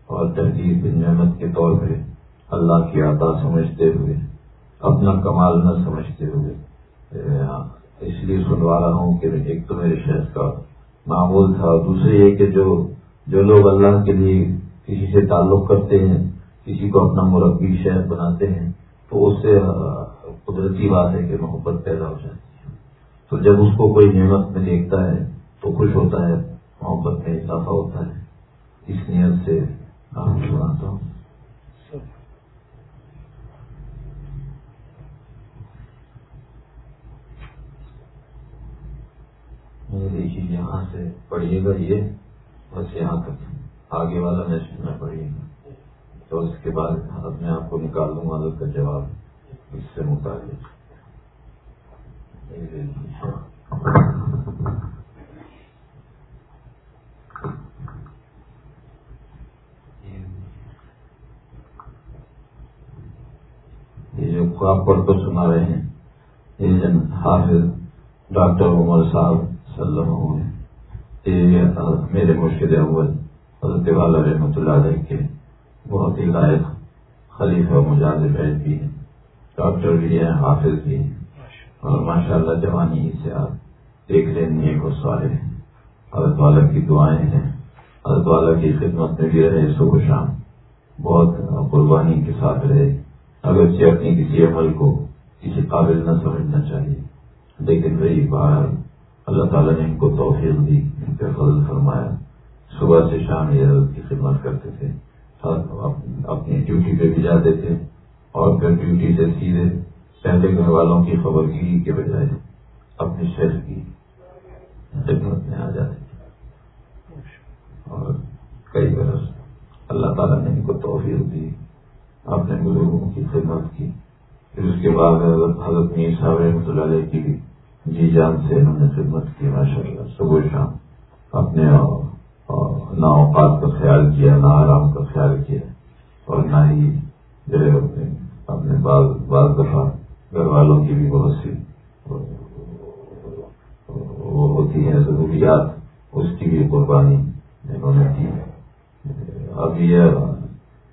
اور تحقیق نعمت کے طور پہ اللہ کی عطا سمجھتے ہوئے اپنا کمال نہ سمجھتے ہوئے اس لیے سنوا رہا ہوں کہ ایک تو میرے شہر کا معمول تھا۔ دوسرے یہ کہ جو جو لوگ اللہ کے لیے کسی سے تعلق کرتے ہیں کسی کو اپنا مربی شہر بناتے ہیں تو اس سے قدرتی بات ہے کہ محبت پیدا ہو جاتی ہے۔ تو جب اس کو کوئی نعمت میں دیکھتا ہے تو خوش ہوتا ہے، محبت میں اضافہ ہوتا ہے۔ اس نیت سے آپ سناتا ہوں دیکھیے، یہاں سے پڑھیے گا یہ، بس یہاں تک۔ آگے والا میں سننا پڑھیے گا۔ تو اس کے بعد اپنے آپ کو نکال دوں گا کا جواب، اس سے متعلق۔ یہ جو خواب پڑھ کر سنا رہے ہیں، یہ حافظ ڈاکٹر عمر صاحب صلی اللہ یہ میرے مرشد اول، حضرت والا رحمۃ اللہ علیہ کے بہت ہی لائق خلیفہ مجاز بیت بھی ہیں جی، ڈاکٹر بھی ہیں، حافظ بھی ہیں۔ اور ماشاء اللہ جوانی سے آپ دیکھ لیں، نیک و سارے ہیں۔ حضرت والا کی دعائیں ہیں۔ حضرت والا کی خدمت میں بھی رہے صبح شام۔ بہت قربانی کے ساتھ رہے۔ اگرچہ اپنے کسی عمل کو کسی قابل نہ سمجھنا چاہیے۔ لیکن وہی باہر اللہ تعالیٰ نے ان کو توفیق دی، ان پہ فضل فرمایا۔ صبح سے شام یہ حضرت کی خدمت کرتے تھے۔ اپنی ڈیوٹی پہ بھی جاتے تھے اور پھر ڈیوٹی سے سیدھے پہلے گھر والوں کی خبر گیری کے بجائے اپنے شہر کی خدمت میں آ جاتے تھے اور کئی برس اللہ تعالیٰ نے ان کو توفیق دی اپنے بزرگوں کی خدمت کی۔ پھر اس کے بعد حضرت میر صاحب رحمۃ اللہ علیہ کی جی جان سے انہوں نے خدمت کی ماشاء اللہ صبح شام اپنے نہ اوقات کا خیال کیا، نہ آرام کا خیال کیا اور نہ ہی جو ہے اپنے بعض بعض دفعہ گھر والوں کی بھی بہت سی وہ ہوتی ہیں ضروریات، اس کی بھی قربانی انہوں نے کی اب یہ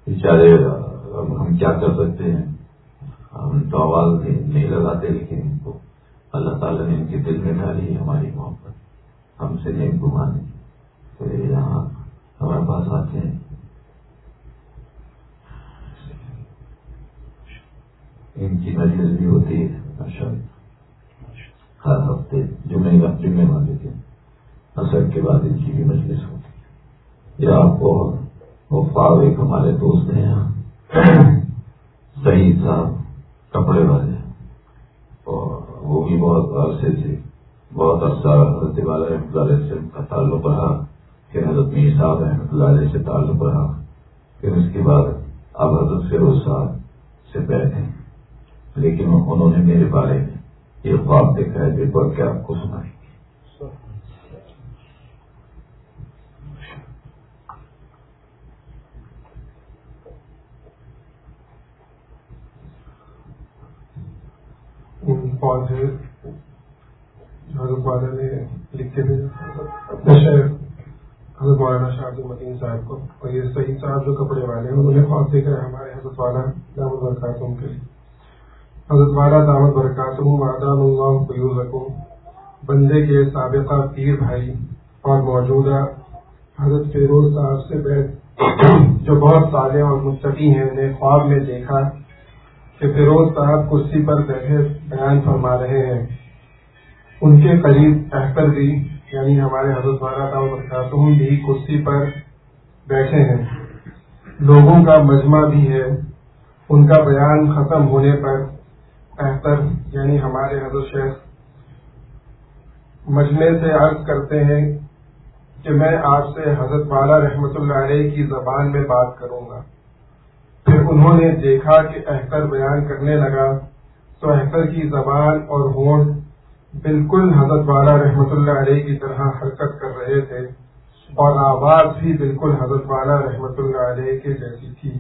بیچارے ہم کیا کر سکتے ہیں؟ ہم تو آواز نہیں لگاتے، لیکن ان کو اللہ تعالیٰ نے ان کے دل میں ڈالی، ہماری محبت ہم سے نہیں گھمانے تو یہاں ہمارے پاس آتے ہیں۔ ان کی مجلس بھی ہوتی ہے۔ ہر ہفتے جمعے جمعے والے کے اثر کے بعد ان کی بھی مجلس ہوتی ہے۔ یہ آپ کو وہ ایک ہمارے دوست ہیں یہاں۔ صحیح صاحب کپڑے والے اور وہ بھی بہت عرصے سے بہت عرصہ حضرت والا رحمۃ کا تعلق رہا۔ پھر حضرت میر صاحب رحمۃ اللہ علیہ سے تعلق رہا پھر اس کے بعد اب حضرت فیروز صاحب سے بیٹھے لیکن انہوں نے میرے بارے میں یہ خواب دیکھا ہے بالکل کیا آپ کو سنائیں حضرت والا نے لکھے تھے اپنے شہر حضرت مولانا شاہد المدین صاحب کو اور یہ صحیح صاحب جو کپڑے والے ہیں، انہوں نے خواب دیکھا ہے ہمارے حضرت والا دامد برکاتم کے لیے۔ حضرت والا دامد برکاتم وادام اللہ فیوز رکھوں بندے کے سابقہ پیر بھائی اور موجودہ حضرت فیروز صاحب سے بیٹھ جو بہت سالے اور مستقی ہیں، انہیں خواب میں دیکھا کہ فیروز صاحب کرسی پر بیٹھے بیان فرما رہے ہیں۔ ان کے قریب احتر بھی یعنی ہمارے حضرت والا برکاتہم بھی کرسی پر بیٹھے ہیں۔ لوگوں کا مجمع بھی ہے۔ ان کا بیان ختم ہونے پر احتر یعنی ہمارے حضرت شیخ مجمع سے عرض کرتے ہیں کہ میں آپ سے حضرت والا رحمت اللہ علیہ کی زبان میں بات کروں گا۔ پھر انہوں نے دیکھا کہ احتر بیان کرنے لگا تو احتر کی زبان اور ہونٹ بالکل حضرت والا رحمت اللہ علیہ کی طرح حرکت کر رہے تھے اور آواز بھی بالکل حضرت والا رحمت اللہ علیہ کے جیسی تھی۔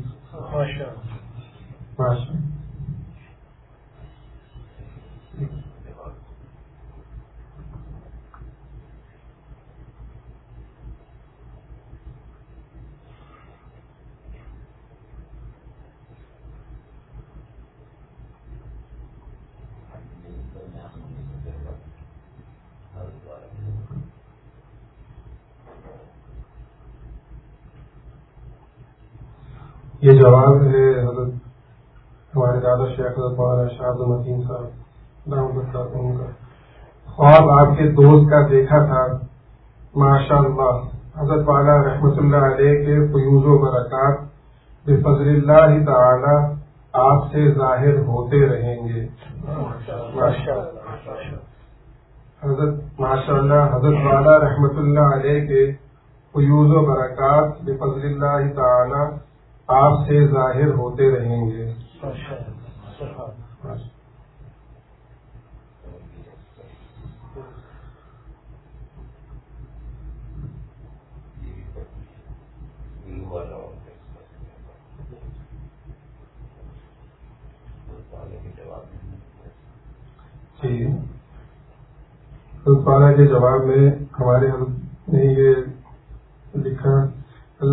یہ جواب ہے، حضرت ہمارے دادا شیخ شاہد المدین صاحب نام کا خواب آپ کے دوست کا دیکھا تھا ماشاء اللہ حضرت والا رحمت اللہ علیہ کے فیوز و برکات، بفضل اللہ تعالی آپ سے ظاہر ہوتے رہیں گے۔ حضرت ماشاء اللہ حضرت والا رحمت اللہ علیہ کے فیوز و برکات، بفضل اللہ تعالی آپ سے ظاہر ہوتے رہیں گے۔ جی۔ کے جواب میں ہمارے نے یہ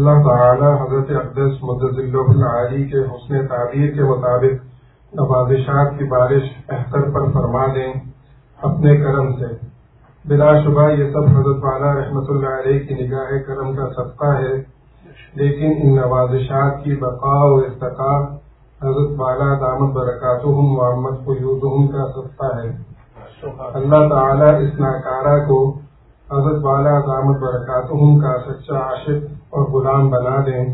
اللہ تعالی حضرت اقدس مدد اللہ علی کے حسن تعبیر کے مطابق نوازشات کی بارش احتر پر فرما دیں، اپنے کرم سے۔ بلا شبہ یہ سب حضرت والا رحمۃ اللہ علیہ کی نگاہ کرم کا صدقہ ہے، لیکن ان نوازشات کی بقا و ارتقا حضرت والا دامت برکات محمد فیوز کا صدقہ ہے۔ اللہ تعالیٰ اس ناکارہ کو حضرت والا دامت برکاتہم کا سچا عاشق اور غلام بنا دیں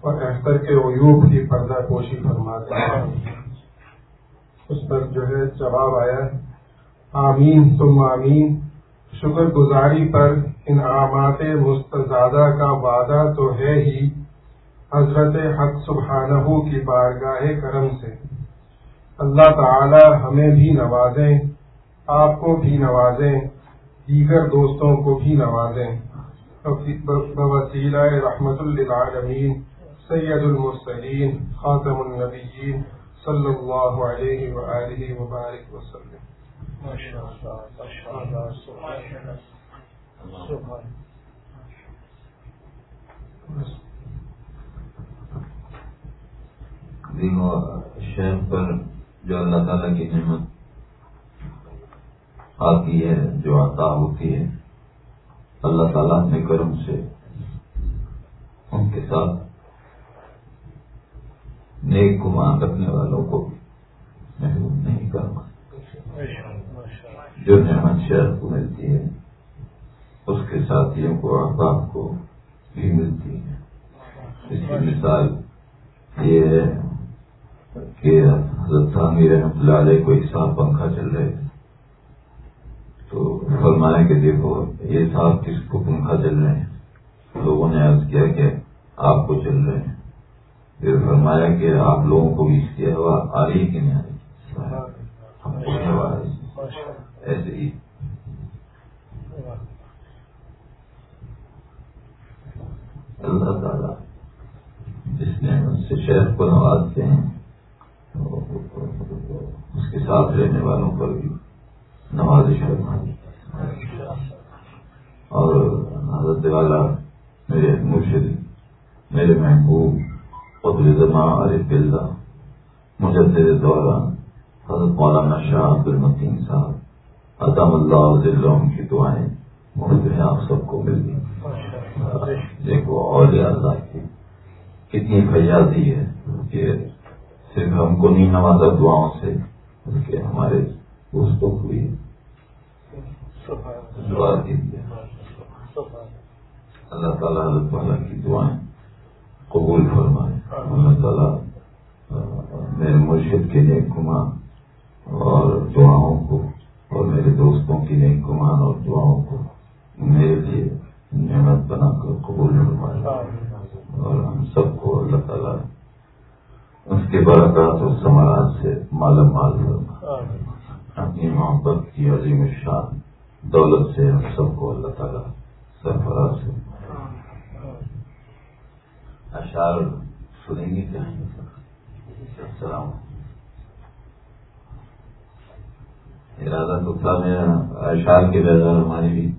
اور احتر کے عیوب کی پردہ پوشی فرما دیں۔ اس پر جو ہے جواب آیا، آمین تم آمین۔ شکر گزاری پر ان آمات مستزادہ کا وعدہ تو ہے ہی حضرت حق سبحانہ کی بارگاہ کرم سے۔ اللہ تعالی ہمیں بھی نوازیں، آپ کو بھی نوازیں، دیگر دوستوں کو بھی نوازیں۔ بوسیلہ رحمت للعالمین، سید المرسلین، خاتم النبیین صلی اللہ علیہ وآلہ وبارک وسلم۔ شہر پر جو اللہ تعالیٰ کی نعمت آتی ہے، جو عطا ہوتی ہے اللہ تعالیٰ اپنے کرم سے ان کے ساتھ نیک گمان رکھنے والوں کو محروم نہیں کرنا۔ جو نعمت شہر کو ملتی ہے، اس کے ساتھیوں کو، احباب کو بھی ملتی ہے۔ اس کی مثال یہ ہے کہ حضرت عامر رحمۃ اللہ علیہ کو ایک صاحب پنکھا چل رہے تھے۔ تو فرمایا کہ دیکھو، یہ صاحب کس کو پنکھا چل رہے ہیں، لوگوں نے عرض کیا کہ آپ کو چل رہے ہیں۔ پھر فرمایا کہ آپ لوگوں کو بھی اس کی ہوا آ رہی کہ نہیں آ رہی؟ ہوا ایسے ہی۔ اللہ تعالیٰ جس نے اس سے شہر کو نوازتے ہیں اس کے ساتھ رہنے والوں پر بھی نوازش کرنا اور حضرت والا میرے مرشد، میرے محبوب، قطب زماں عارف بلّہ مجدد دوران حضرت مولانا شاہ عبد المتین صاحب عدم اللہ کی دعائیں مفت آپ سب کو مل گئی دیکھو اور اللہ کی کتنی فیاضی ہے کہ صرف ہم کو نہیں نوازا دعاؤں سے بلکہ ہمارے دوستوں کو بھی دعا دیجیے۔ اللہ تعالیٰ والا کی دعائیں قبول فرمائے۔ اللہ تعالیٰ میرے مرشد کے لیے گمان اور دعاؤں کو اور میرے دوستوں کی نیک گمان اور دعاؤں کو میرے لیے نعمت بنا کر قبول فرمائے۔ اور ہم سب کو اللہ تعالیٰ اس کے برکات اور سماج سے مالا مال فرما اپنی محبت کی عظیم شان دولت سے ہم سب کو اللہ تعالیٰ سرفراز سے اشار سنیں گے کیا السلام ارادہ تو تھا میں اشار کے بغیر ہماری بھی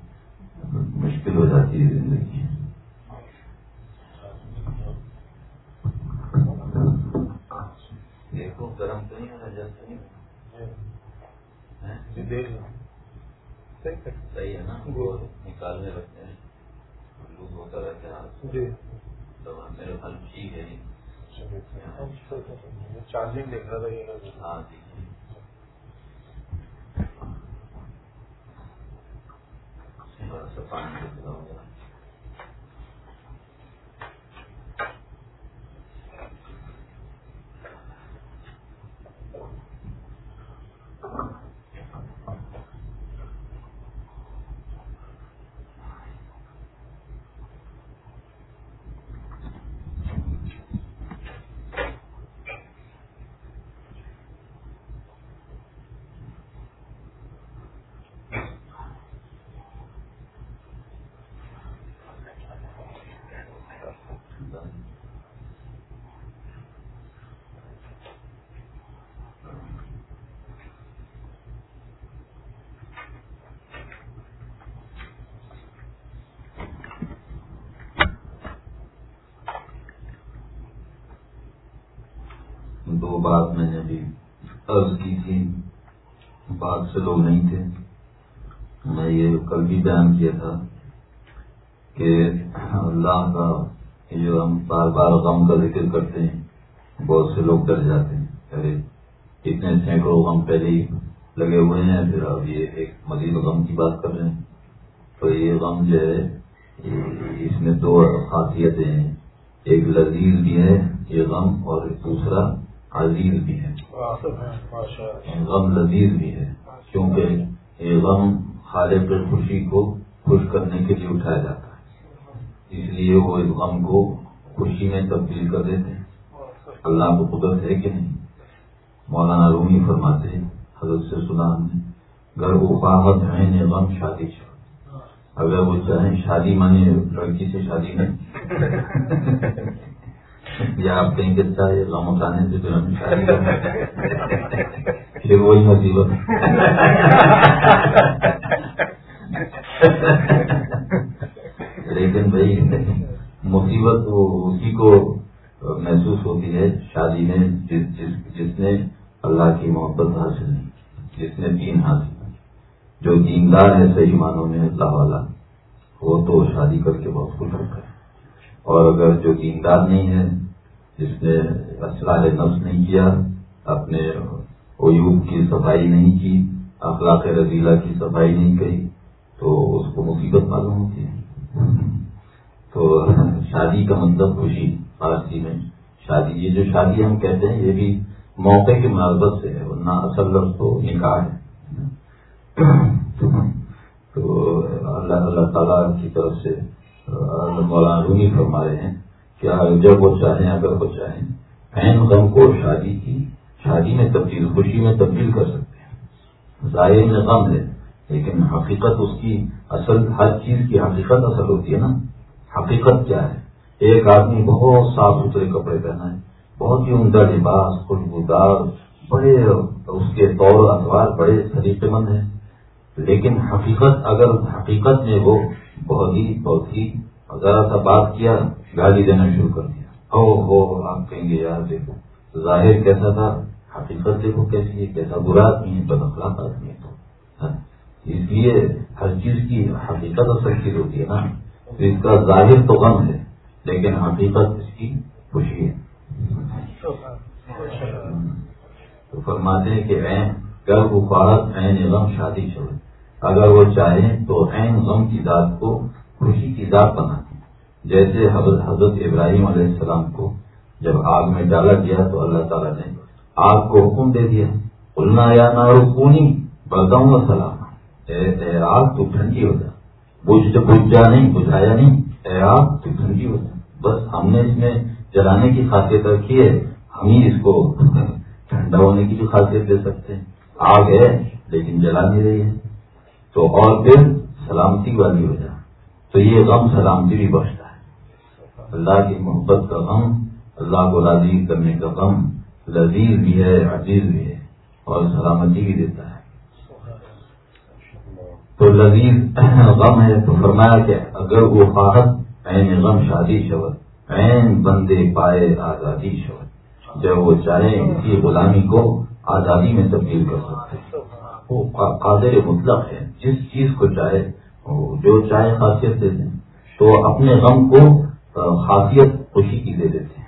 مشکل ہو جاتی ہے زندگی۔ دیکھو گرم تو نہیں ہونا ہاں؟ جلد صحیح ہے۔ نا؟ وہ نکالنے لگتے ہیں۔ لوگ ہوتا رہتا ہے تو میرے خیال ٹھیک ہے۔ چارجنگ دیکھ رہا تھا ہاں جی۔ پانی دو بات میں نے ابھی عرض کی تھی بات سے لوگ نہیں تھے۔ میں یہ کل بھی بیان کیا تھا کہ اللہ کا جو ہم بار بار غم کا ذکر کرتے ہیں، بہت سے لوگ ڈر جاتے ہیں۔ ارے، اتنے سینکڑوں غم پہلے ہی لگے ہوئے ہیں، پھر اب یہ ایک مزید غم کی بات کر رہے ہیں۔ تو یہ غم جو ہے، اس میں دو خاصیتیں ہیں۔ ایک لذیذ بھی ہے یہ غم اور دوسرا عزیز بھی ہے غم لذیذ بھی ہے کیونکہ یہ غم خالق خوشی کو خوش کرنے کے لیے اٹھایا جاتا ہے۔ اس لیے وہ اس غم کو خوشی میں تبدیل کر دیتے ہیں۔ اللہ کو قدرت ہے کہ نہیں؟ مولانا رومی فرماتے ہیں حضرت سے سنا ہم نے گھر وہ فاحت ہے غم شادی اگر وہ چاہیں شادی مانے لڑکی سے شادی نہیں۔ یا آپ کہیں گے چاہے غم اٹھانے سے ہم پھر وہی مصیبت لیکن بھائی، مصیبت وہ اسی کو محسوس ہوتی ہے، شادی میں جس جس جس نے اللہ کی محبت حاصل نہیں جس نے دین حاصل جو دیندار ہے صحیح معنوں میں اللہ والا، وہ تو شادی کر کے بہت خوش ہوتا ہے اور اگر جو دیندار نہیں ہے جس نے اسلح نفس نہیں کیا، اپنے عیوب کی صفائی نہیں کی، اخلاق رضیلہ کی صفائی نہیں کی تو اس کو مصیبت معلوم ہوتی ہے۔ تو شادی کا مطلب خوشی، فارسی میں شادی، یہ جو شادی ہم کہتے ہیں، یہ بھی موقع کی مناسبت سے ہے، ورنہ اصل لفظ تو نکاح ہے۔ تو اللہ اللہ تعالیٰ کی طرف سے مولانا رومی فرما رہے ہیں۔ کہ جب وہ چاہیں، اگر وہ چاہیں۔ این غم کو شادی کی، شادی میں تبدیل، خوشی میں تبدیل کر سکتے ہیں۔ ظاہر میں غم ہے، لیکن حقیقت اس کی اصل، ہر چیز کی حقیقت اصل ہوتی ہے نا۔ حقیقت کیا ہے؟ ایک آدمی بہت صاف ستھرے کپڑے پہنا ہے، بہت ہی عمدہ لباس، خوشبودار، بڑے اس کے طور اخبار بڑے طریقے مند ہیں۔ لیکن حقیقت، اگر حقیقت میں وہ بہت ہی بہت ہی اور ذرا سا بات کیا، گالی دینا شروع کر دیا۔ او ہو، آپ کہیں گے، یار دیکھو، ظاہر کیسا تھا، حقیقت دیکھو کیسی ہے، کیسا برا آدمی ہے، بد اخلاق آدمی ہے تو ہاں۔ اس لیے ہر چیز کی حقیقت اثر چیز ہوتی ہے نا۔ اس کا ظاہر تو غم ہے، لیکن حقیقت اس کی خوشی ہے۔ تو فرماتے ہیں کہ عین کر بخارت عین غم شادی چھوڑ اگر وہ چاہیں تو عین غم کی ذات کو خوشی کی ذات بنا جیسے حضرت حضرت ابراہیم علیہ السلام کو جب آگ میں ڈالا گیا تو اللہ تعالیٰ نے آگ کو حکم دے دیا۔ بولنا یا نہ رکونی گا سلام۔ اے آگ، تو ٹھنڈی ہو جا۔ بجھ بجھ جا نہیں، بجھایا نہیں۔ اے آگ، تو ٹھنڈی ہو جا۔ بس ہم نے اس میں جلانے کی خاصیت رکھی ہے۔ ہم ہی اس کو ٹھنڈا ہونے کی بھی خاصیت دے سکتے ہیں۔ آگ ہے، لیکن جلا نہیں رہی ہے۔ تو اور پھر سلامتی والی ہو جائے تو یہ غم سلامتی بھی بخشتا ہے۔ اللہ کی محبت کا غم، اللہ کو راضی کرنے کا غم، لذیذ بھی ہے، عزیز بھی ہے اور سلامتی بھی دیتا ہے۔ تو لذیذ غم ہے تو فرمایا کہ اگر وہ فاحت این غم شادی شبت این بندے پائے آزادی شو جب وہ چاہے کسی غلامی کو آزادی میں تبدیل کر سکتے۔ وہ قادر مطلق ہے، جس چیز کو چاہے جو چاہے خاصیت دے دیں، تو اپنے غم کو خاصیت، خوشی کی دے دیتے ہیں۔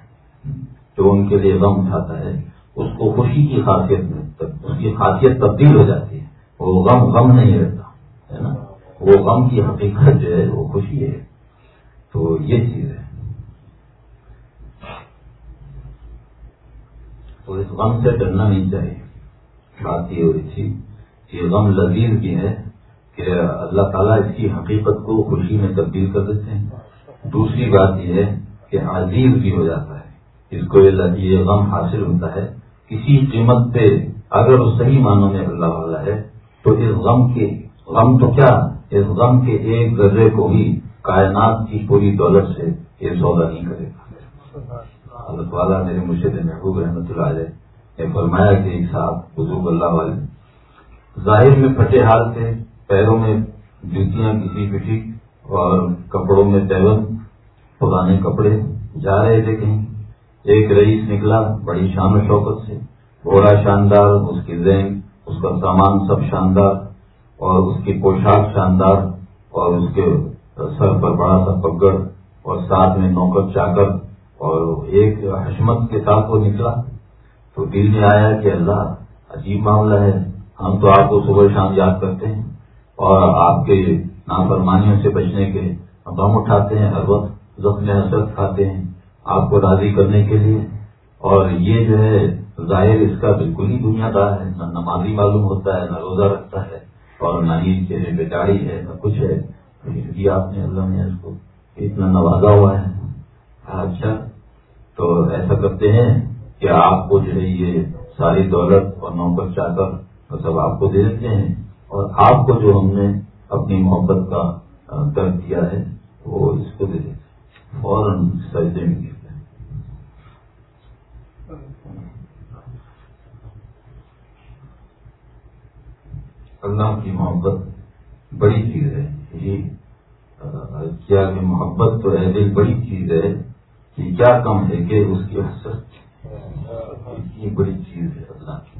جو ان کے لیے غم اٹھاتا ہے، اس کو خوشی کی خاصیت میں اس کی خاصیت تبدیل ہو جاتی ہے۔ وہ غم غم نہیں رہتا، ہے نا؟ وہ غم کی حقیقت جو ہے، وہ خوشی ہے۔ تو یہ چیز ہے۔ تو اس غم سے ڈرنا نہیں چاہیے۔ بات یہ ہوئی تھی کہ غم لذیذ بھی ہے کہ اللہ تعالیٰ اس کی حقیقت کو خوشی میں تبدیل کر دیتے ہیں۔ دوسری بات یہ ہے کہ عزیز بھی ہو جاتا ہے۔ اس کو یہ غم حاصل ہوتا ہے۔ کسی قیمت پہ اگر وہ صحیح معنوں میں اللہ والا ہے، تو اس غم کے غم تو کیا؟ اس غم کے ایک گرے کو بھی کائنات کی پوری دولت سے یہ سودا نہیں کرے گا۔ اللہ تعالیٰ میرے مرشد محبوب رحمۃ اللہ علیہ نے فرمایا کہ ایک صاحب بزرگ اللہ والے ظاہر میں پھٹے حال تھے۔ پیروں میں جوتیاں کسی پٹھی اور کپڑوں میں پیون پرانے کپڑے جا رہے تھے کہیں۔ ایک رئیس نکلا بڑی شان و شوقت سے۔ گھوڑا شاندار، اس کی زین، اس کا سامان سب شاندار اور اس کی پوشاک شاندار اور اس کے سر پر بڑا سا پگڑ اور ساتھ میں نوکر چاکر اور ایک حشمت کے ساتھ وہ نکلا۔ تو دل میں آیا کہ اللہ، عجیب معاملہ ہے۔ ہم تو آپ کو صبح شام یاد کرتے ہیں۔ اور آپ کے نافرمانیوں سے بچنے کے غم اٹھاتے ہیں، ہر وقت زخم حسرت کھاتے ہیں آپ کو راضی کرنے کے لیے۔ اور یہ جو ہے، ظاہر اس کا بالکل ہی دنیا دار ہے۔ نہ نمازی معلوم ہوتا ہے، نہ روزہ رکھتا ہے۔ اور نہ ہی چہرے پہ گاڑی ہے، نہ کچھ ہے۔ آپ نے اللہ نے اس کو اتنا نوازا ہوا ہے۔ اچھا تو ایسا کرتے ہیں کہ آپ کو جو ہے یہ ساری دولت اور نوکر چاکر سب مطلب آپ کو دے دیتے ہیں۔ اور آپ کو جو ہم نے اپنی محبت کا کر دیا ہے، وہ اس کو دے فوراً سجدے میں گرتا ہے اللہ کی محبت بڑی چیز ہے۔ یہ کیا کہ محبت تو ہے بڑی چیز ہے، کہ کیا کم ہے کہ اس کی حسرت۔ اتنی بڑی چیز ہے اللہ کی۔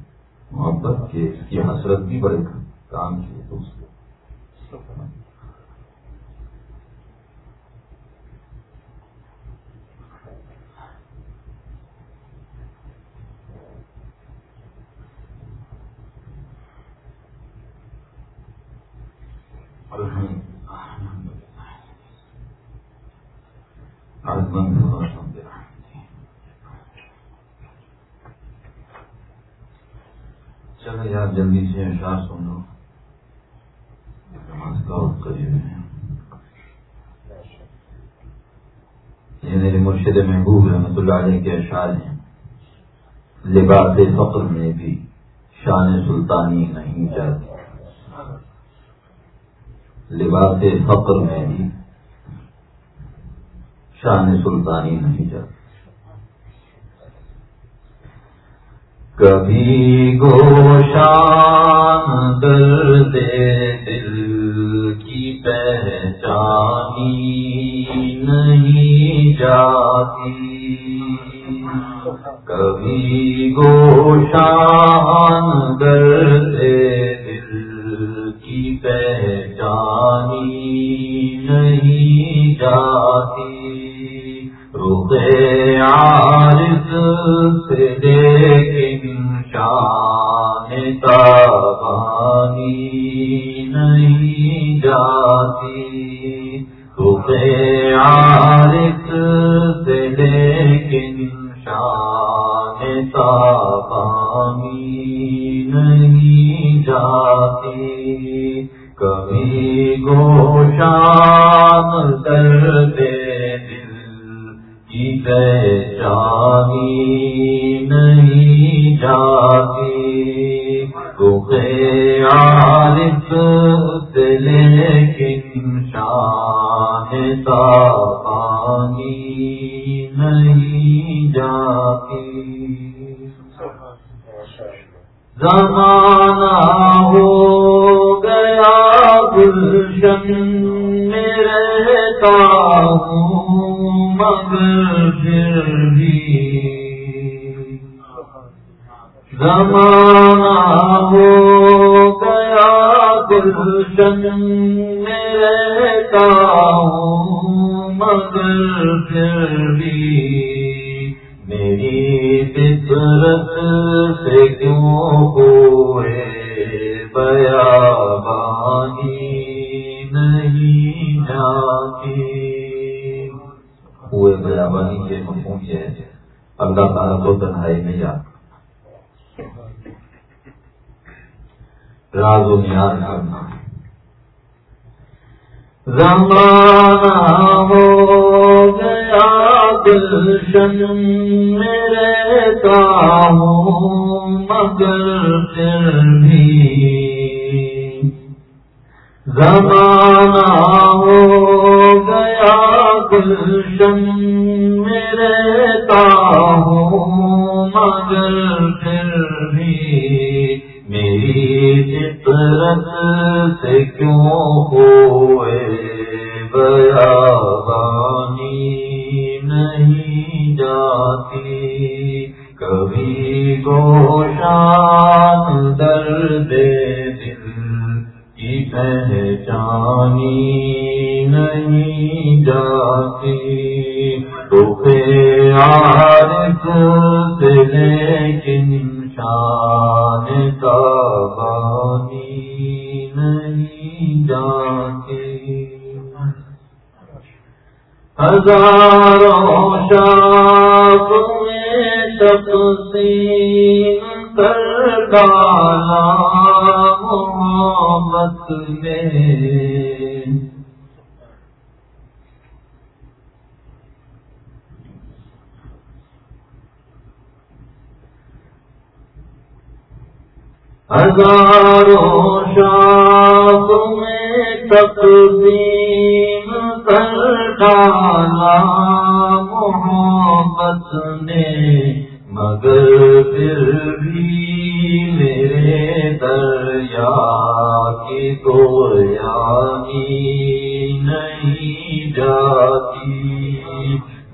محبت کے، اس کی حسرت بھی بڑے کم کام کی ہے دوسرے چلے یار جلدی سے اشار سن لو نماز کا وقت قریب ہے یہ میرے مرشد محبوب رحمت اللہ علیہ کے اشعار ہیں۔ لباس فقر میں بھی شان سلطانی نہیں جاتی۔ لباس فقر میں بھی شان سلطانی نہیں جاتی۔ کبھی گوشان درد دل کی پہچانی نہیں جاتی۔ کبھی گوشان درد دل کی پہچانی نہیں جاتی۔ رخ عارض سے دیکھ شان تابانی۔ نہیں جاتی۔ رخ عارض سے لیکن شان تابانی نہیں جاتی۔ کبھی گوشان کر دے پہچانی نہیں جاتی۔ رخ عارف سے لیکن شان تانی نہیں جاتی۔ زمانہ ہو گیا گلشن میں رہتا ہوں، مگر پھر بھی زمانہ ہو گیا گلشن میں رہتا ہوں مگر پھر بھی میری فطرت سے کیوں ہوئے بیا بانی نہیں جاتی ہوئے بیابانی کے مفہوم یہ ہے اللہ تعالیٰ کو تنہائی میں جاتا راز و نیاز کرنا۔ زمانہ ہو گیا، گلشن میں رہتا ہوں، مگر پھر بھی۔ زمانہ ہو گیا، گلشن میں رہتا ہوں، مگر پھر بھی۔ فطرت سے کیوں ہوئے؟ بیابانی نہیں جاتی۔ کبھی گوشان درد دل کی پہچانی نہیں جاتی۔ تو عارف سے لیکن شان تابانی۔ نہیں جاتی۔ ہزاروں شاپ میں تقسیم کر ڈالا محبت میں ہزاروں شاپ میں تقسیم کر ڈالا محبت نے، مگر پھر بھی میرے دریا کی تو یعنی نہیں جاتی۔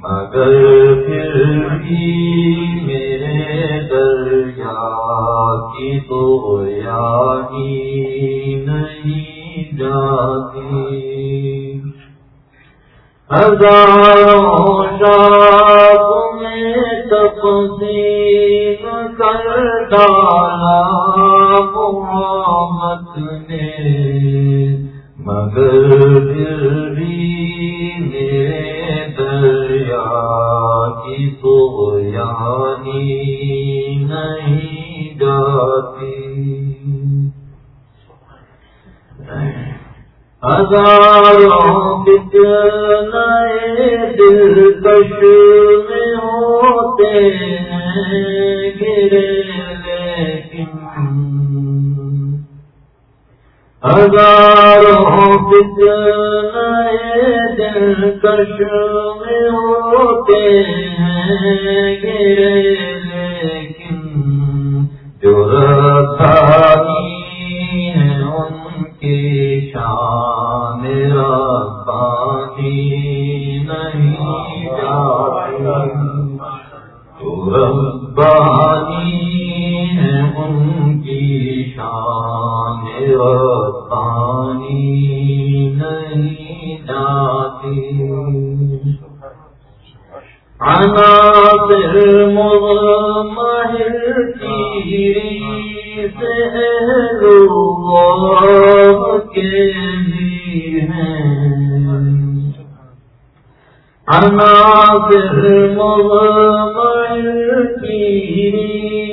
مگر پھر بھی میرے دریا کی تو یعنی نہیں جاتی۔ ہزاروں شاپ میں تقسیم کر ڈالا، محمد نے مگر بھی میرے دریا کی تو یعنی نہیں جاتی ہزاروں نئے دل کش میں ہوتے ہیں گرے لیکن ہزار دل کش میں ہوتے ہیں گرے جو رسانی ان کی شان رسانی نہیں جاتی جو ربانی ان کی شان پانی نہیں جاتی۔ آنا پھر مہر کی سے رو کے بھی ہیں۔ انا پھر مغمر کی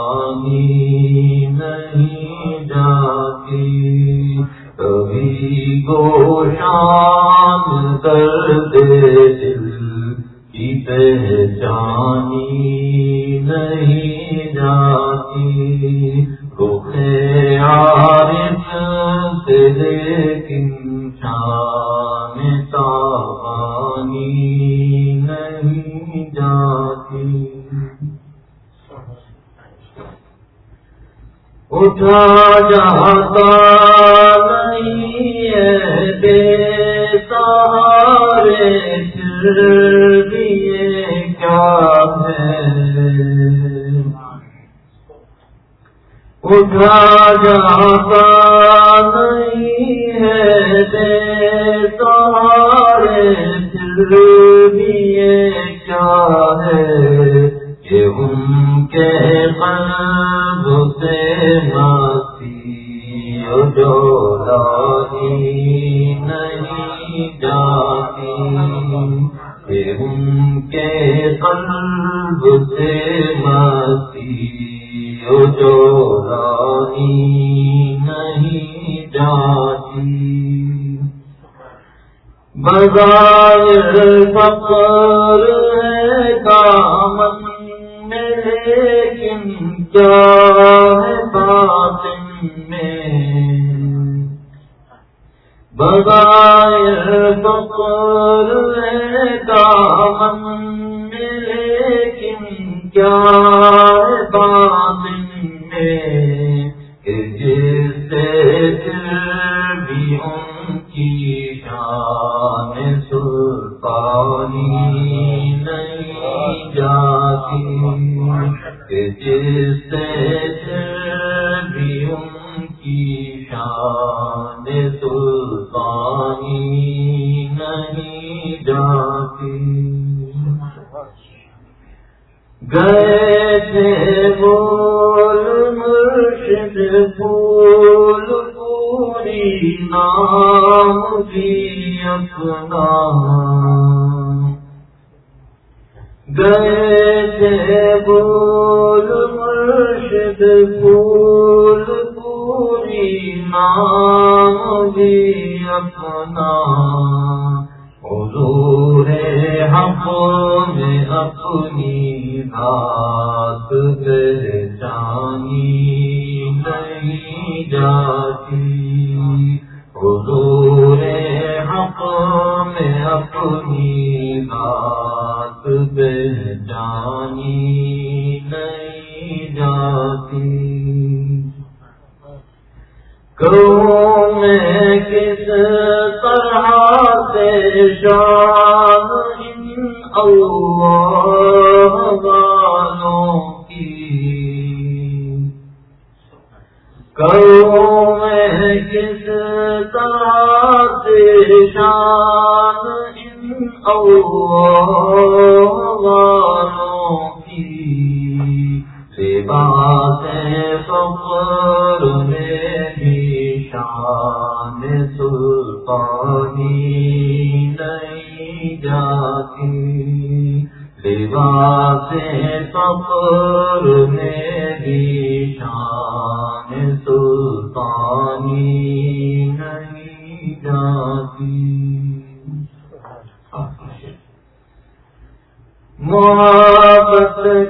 دو شان کر دے دل کی پہچانی نہیں جاتی۔ روکے عارف سے لیکن شان تابانی نہیں جاتی۔ اٹھا جاتا خدا جاتا نہیں ہے دے تارے دل بھی کیا ہے کہ ان کے قلب سے ناتی جو لائی نہیں جاتی۔ کہ ان کے قلب سے غائر بکر ہے میں، لیکن کیا ہے باطن میں۔ بغائر فقر دامن میں، لیکن کیا ہے باطن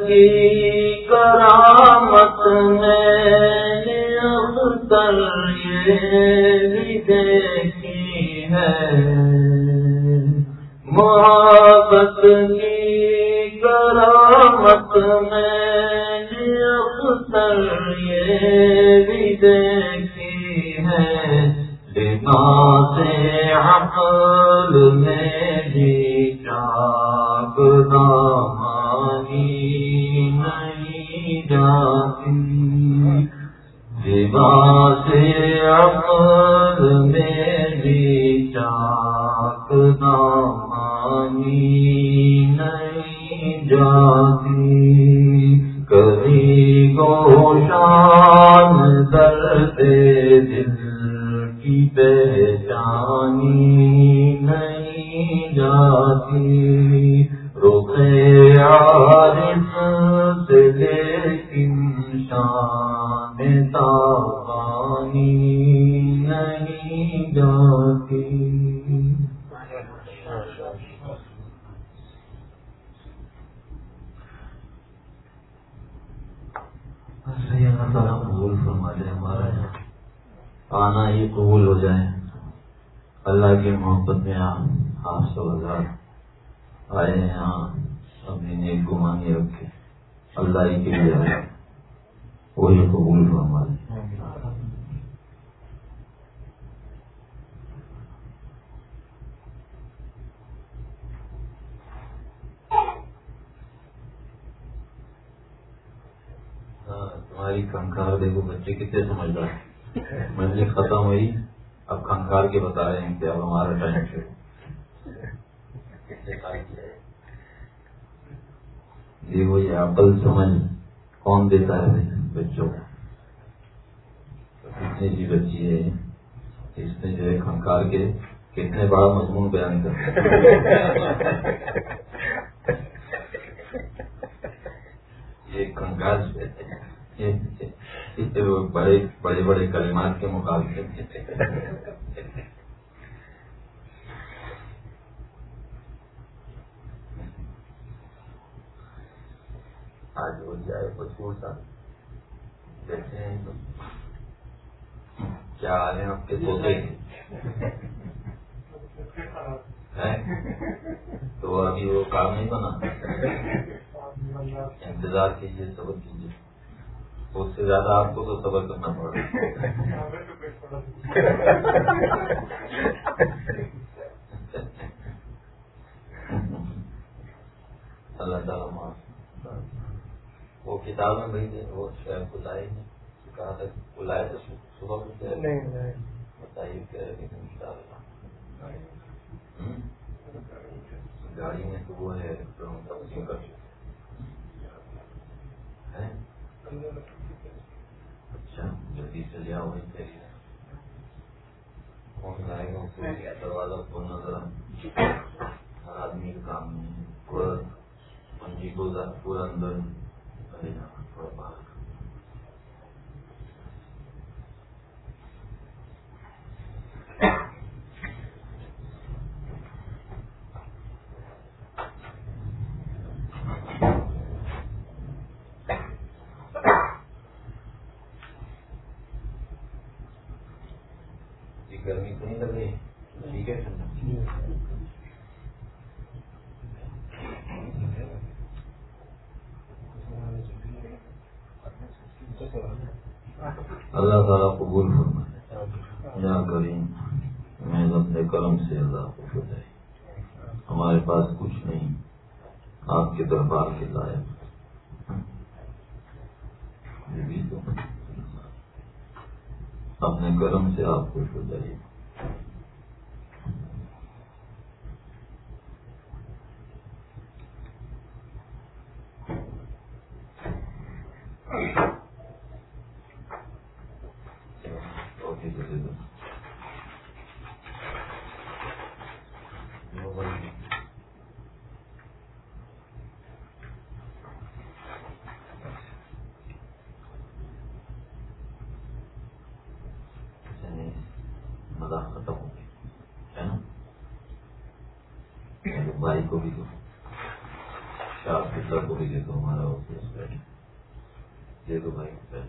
کی کرامت میں اختر یہ دیتا ہے بچوں کو۔ کتنی جی بچی ہے اس نے جو ہے کنکار کے کتنے بڑا مضمون بیان کر یہ کنکار بڑے بڑے بڑے کلمات کے مقابلے جائے مجبور تھا بیٹھے ہیں کیا حال ہے آپ کے سوتے تو ابھی وہ کام نہیں بنا۔ انتظار کیجیے صبر کیجیے اس سے زیادہ آپ کو تو صبر کرنا پڑا اللہ تعالیٰ وہ کتاب میں بھائی وہ شاید بلائے نہیں کہا تھا بلائے تو صبح میں بتائیے کہہ رہے ان شاء اللہ گاڑی میں تو وہ ہے اچھا جلدی سے لیا وہی چاہیے کون جائے گا؟ دروازہ کھولنا ذرا۔ ہر آدمی کا کام نہیں پورا پنجی کو پورا اندر۔ تھوڑا باہر گرمی تو نہیں لگ رہی ٹھیک ہے اللہ تعالیٰ قبول فرمائے یا کریم میں اپنے کرم سے اللہ کو بتائی ہمارے پاس کچھ نہیں آپ کے دربار کے لائق یہ بھی تو اپنے کرم سے آپ خوش ہو جائیے ختم ہو گئی ہے نا بھائی کو بھی دو شاپ بھی دے دو ہمارا آفس بیٹھ دے دو بھائی بیٹھ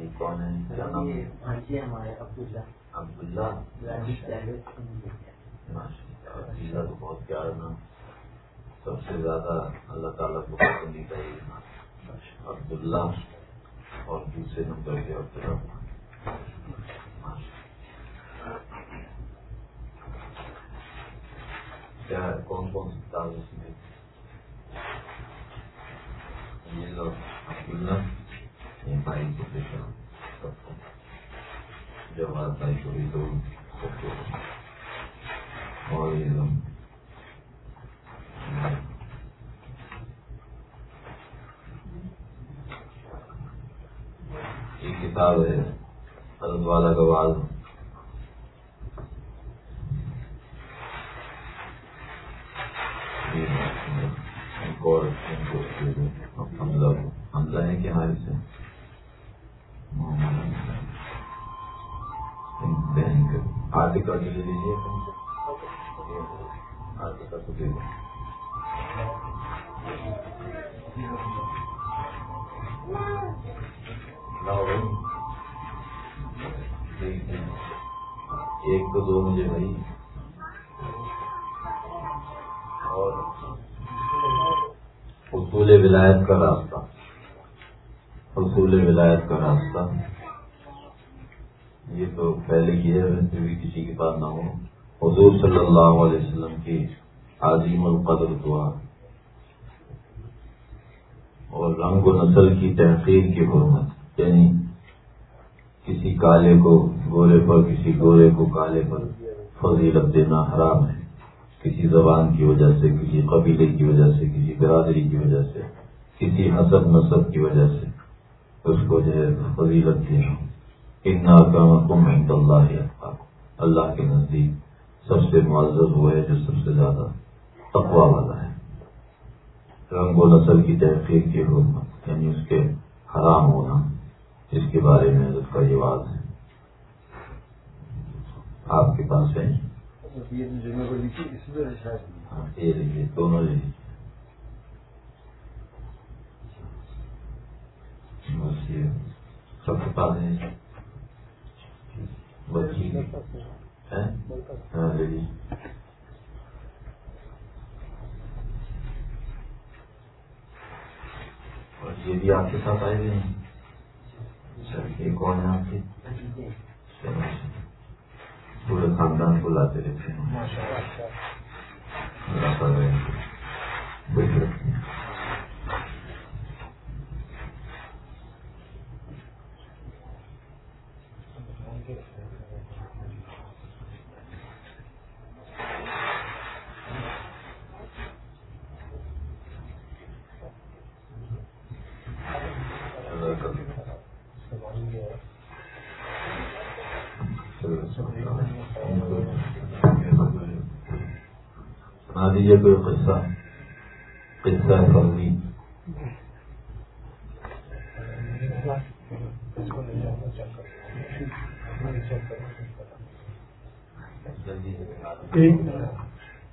یہ کون ہے؟ کیا نام ہے؟ ہمارے عبداللہ۔ عبداللہ؟ عبداللہ تو بہت پیارا نام۔ سب سے زیادہ اللہ تعالیٰ کو پسندیدہ یہ نام۔ عبداللہ اور دوسرے نمبر کے عبداللہ۔ کیا ہے کون کون سی کتاب اس میں یہ لوگ عبداللہ یہ بھائی کو دیکھا سب کو جب جواہر بھائی کو بھی دو سب کو اور یہ لوگ یہ کتاب ہے حضرت والا کا واز حملہ ہے کہ ہمارے سے آرٹیکل لے لیجیے۔ آرٹیکل تو دے ایک تو دو مجھے بھائی۔ اور اصول ولایت کا راستہ۔ اصول ولایت کا راستہ۔ یہ تو پہلے کی ہے بھی کسی کے پاس نہ ہو۔ حضور صلی اللہ علیہ وسلم کی عظیم القدر دعا۔ اور رنگ و نسل کی تحقیق کی حرمت۔ یعنی کسی کالے کو گورے پر، کسی گورے کو کالے پر فضیلت دینا حرام ہے۔ کسی زبان کی وجہ سے، کسی قبیلے کی وجہ سے، کسی برادری کی وجہ سے، کسی حسب نصب کی وجہ سے۔ اس کو جو ہے فضیلت دینا اتنا کم عند اللہ اللہ کے نزدیک سب سے معذر ہوا ہے جو سب سے زیادہ تقوا والا ہے۔ رنگ و نسل کی تحقیق کی حکومت یعنی اس کے حرام ہونا اس کے بارے میں اس کا جواب ہے۔ آپ کے پاس ہے؟ ہاں یہ لیجیے دونوں لے یہ سب کے پاس ہے بچی ہاں لیجیے اور یہ بھی آپ کے ساتھ آئے ہوئے ہیں؟ یہ کون ہے آپ کے؟ پورے خاندان کو لاتے رہتے ہیں۔ دیجیے کوئی قصہ قصہ فرضی۔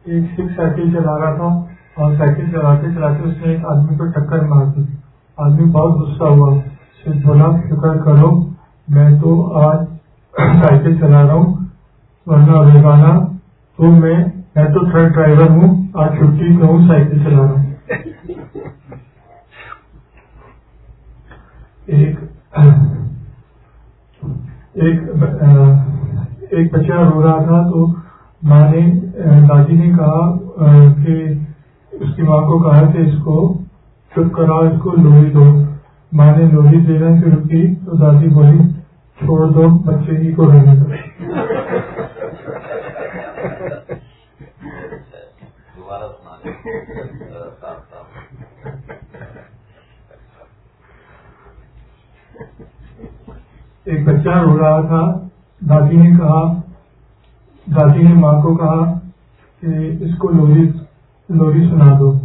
ایک سکھ سائیکل چلا رہا تھا اور سائیکل چلاتے چلاتے اس نے ایک آدمی کو ٹکر مار دی۔ آدمی بہت غصہ ہوا۔ بولا، فکر کرو، میں تو آج سائیکل چلا رہا ہوں۔ ورنہ روزانہ تو میں میں تو ٹرک ڈرائیور ہوں، آج چھٹی میں ہوں، سائیکل چلا رہا ہوں ایک ایک بچہ رو رہا تھا تو ماں نے، دادی نے کہا کہ اس کی ماں کو کہا کہ اس کو چپ کرا، اس کو لوہی دو۔ ماں نے لوہی دینا شروع کی تو دادی بولی، چھوڑ دو، بچے کی کو رہنے دو۔ ایک بچہ رو رہا تھا۔ دادی نے کہا، دادی نے ماں کو کہا کہ اس کو لوری لوری سنا دو۔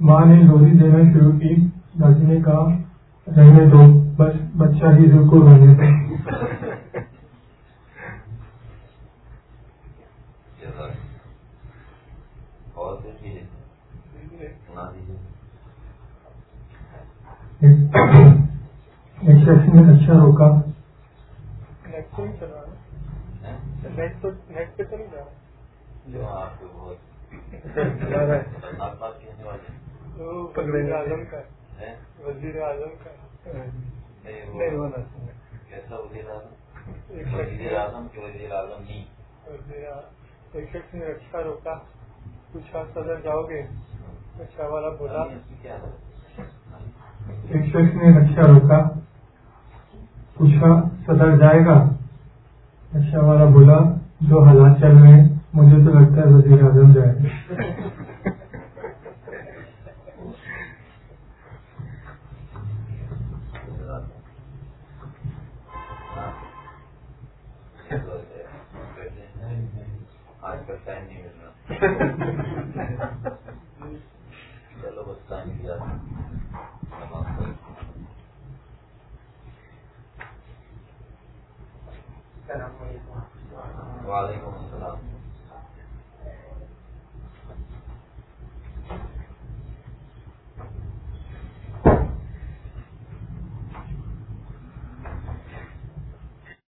ماں نے لوری دینا شروع کی۔ دادی نے کہا، رہنے دو بس بچہ ہی دل کو رہنے دو۔ ایک شخص نے اچھا روکا۔ وزیر اعظم کا۔ وزیر اعظم کا۔ نہیں ہونا کیسا وزیر اعظم؟ وزیر اعظم کے وزیر اعظم نہیں۔ ایک شخص نے اچھا روکا۔ پوچھا صدر جاؤ گے اچھا والا بولا ایک شخص نے اچھا روکا۔ پوچھا صدر جائے گا؟ اچھا والا بولا جو حالات چل رہے ہیں، مجھے تو لگتا ہے وزیر اعظم جائے گا چلو بس ٹائم دیا وعلیکم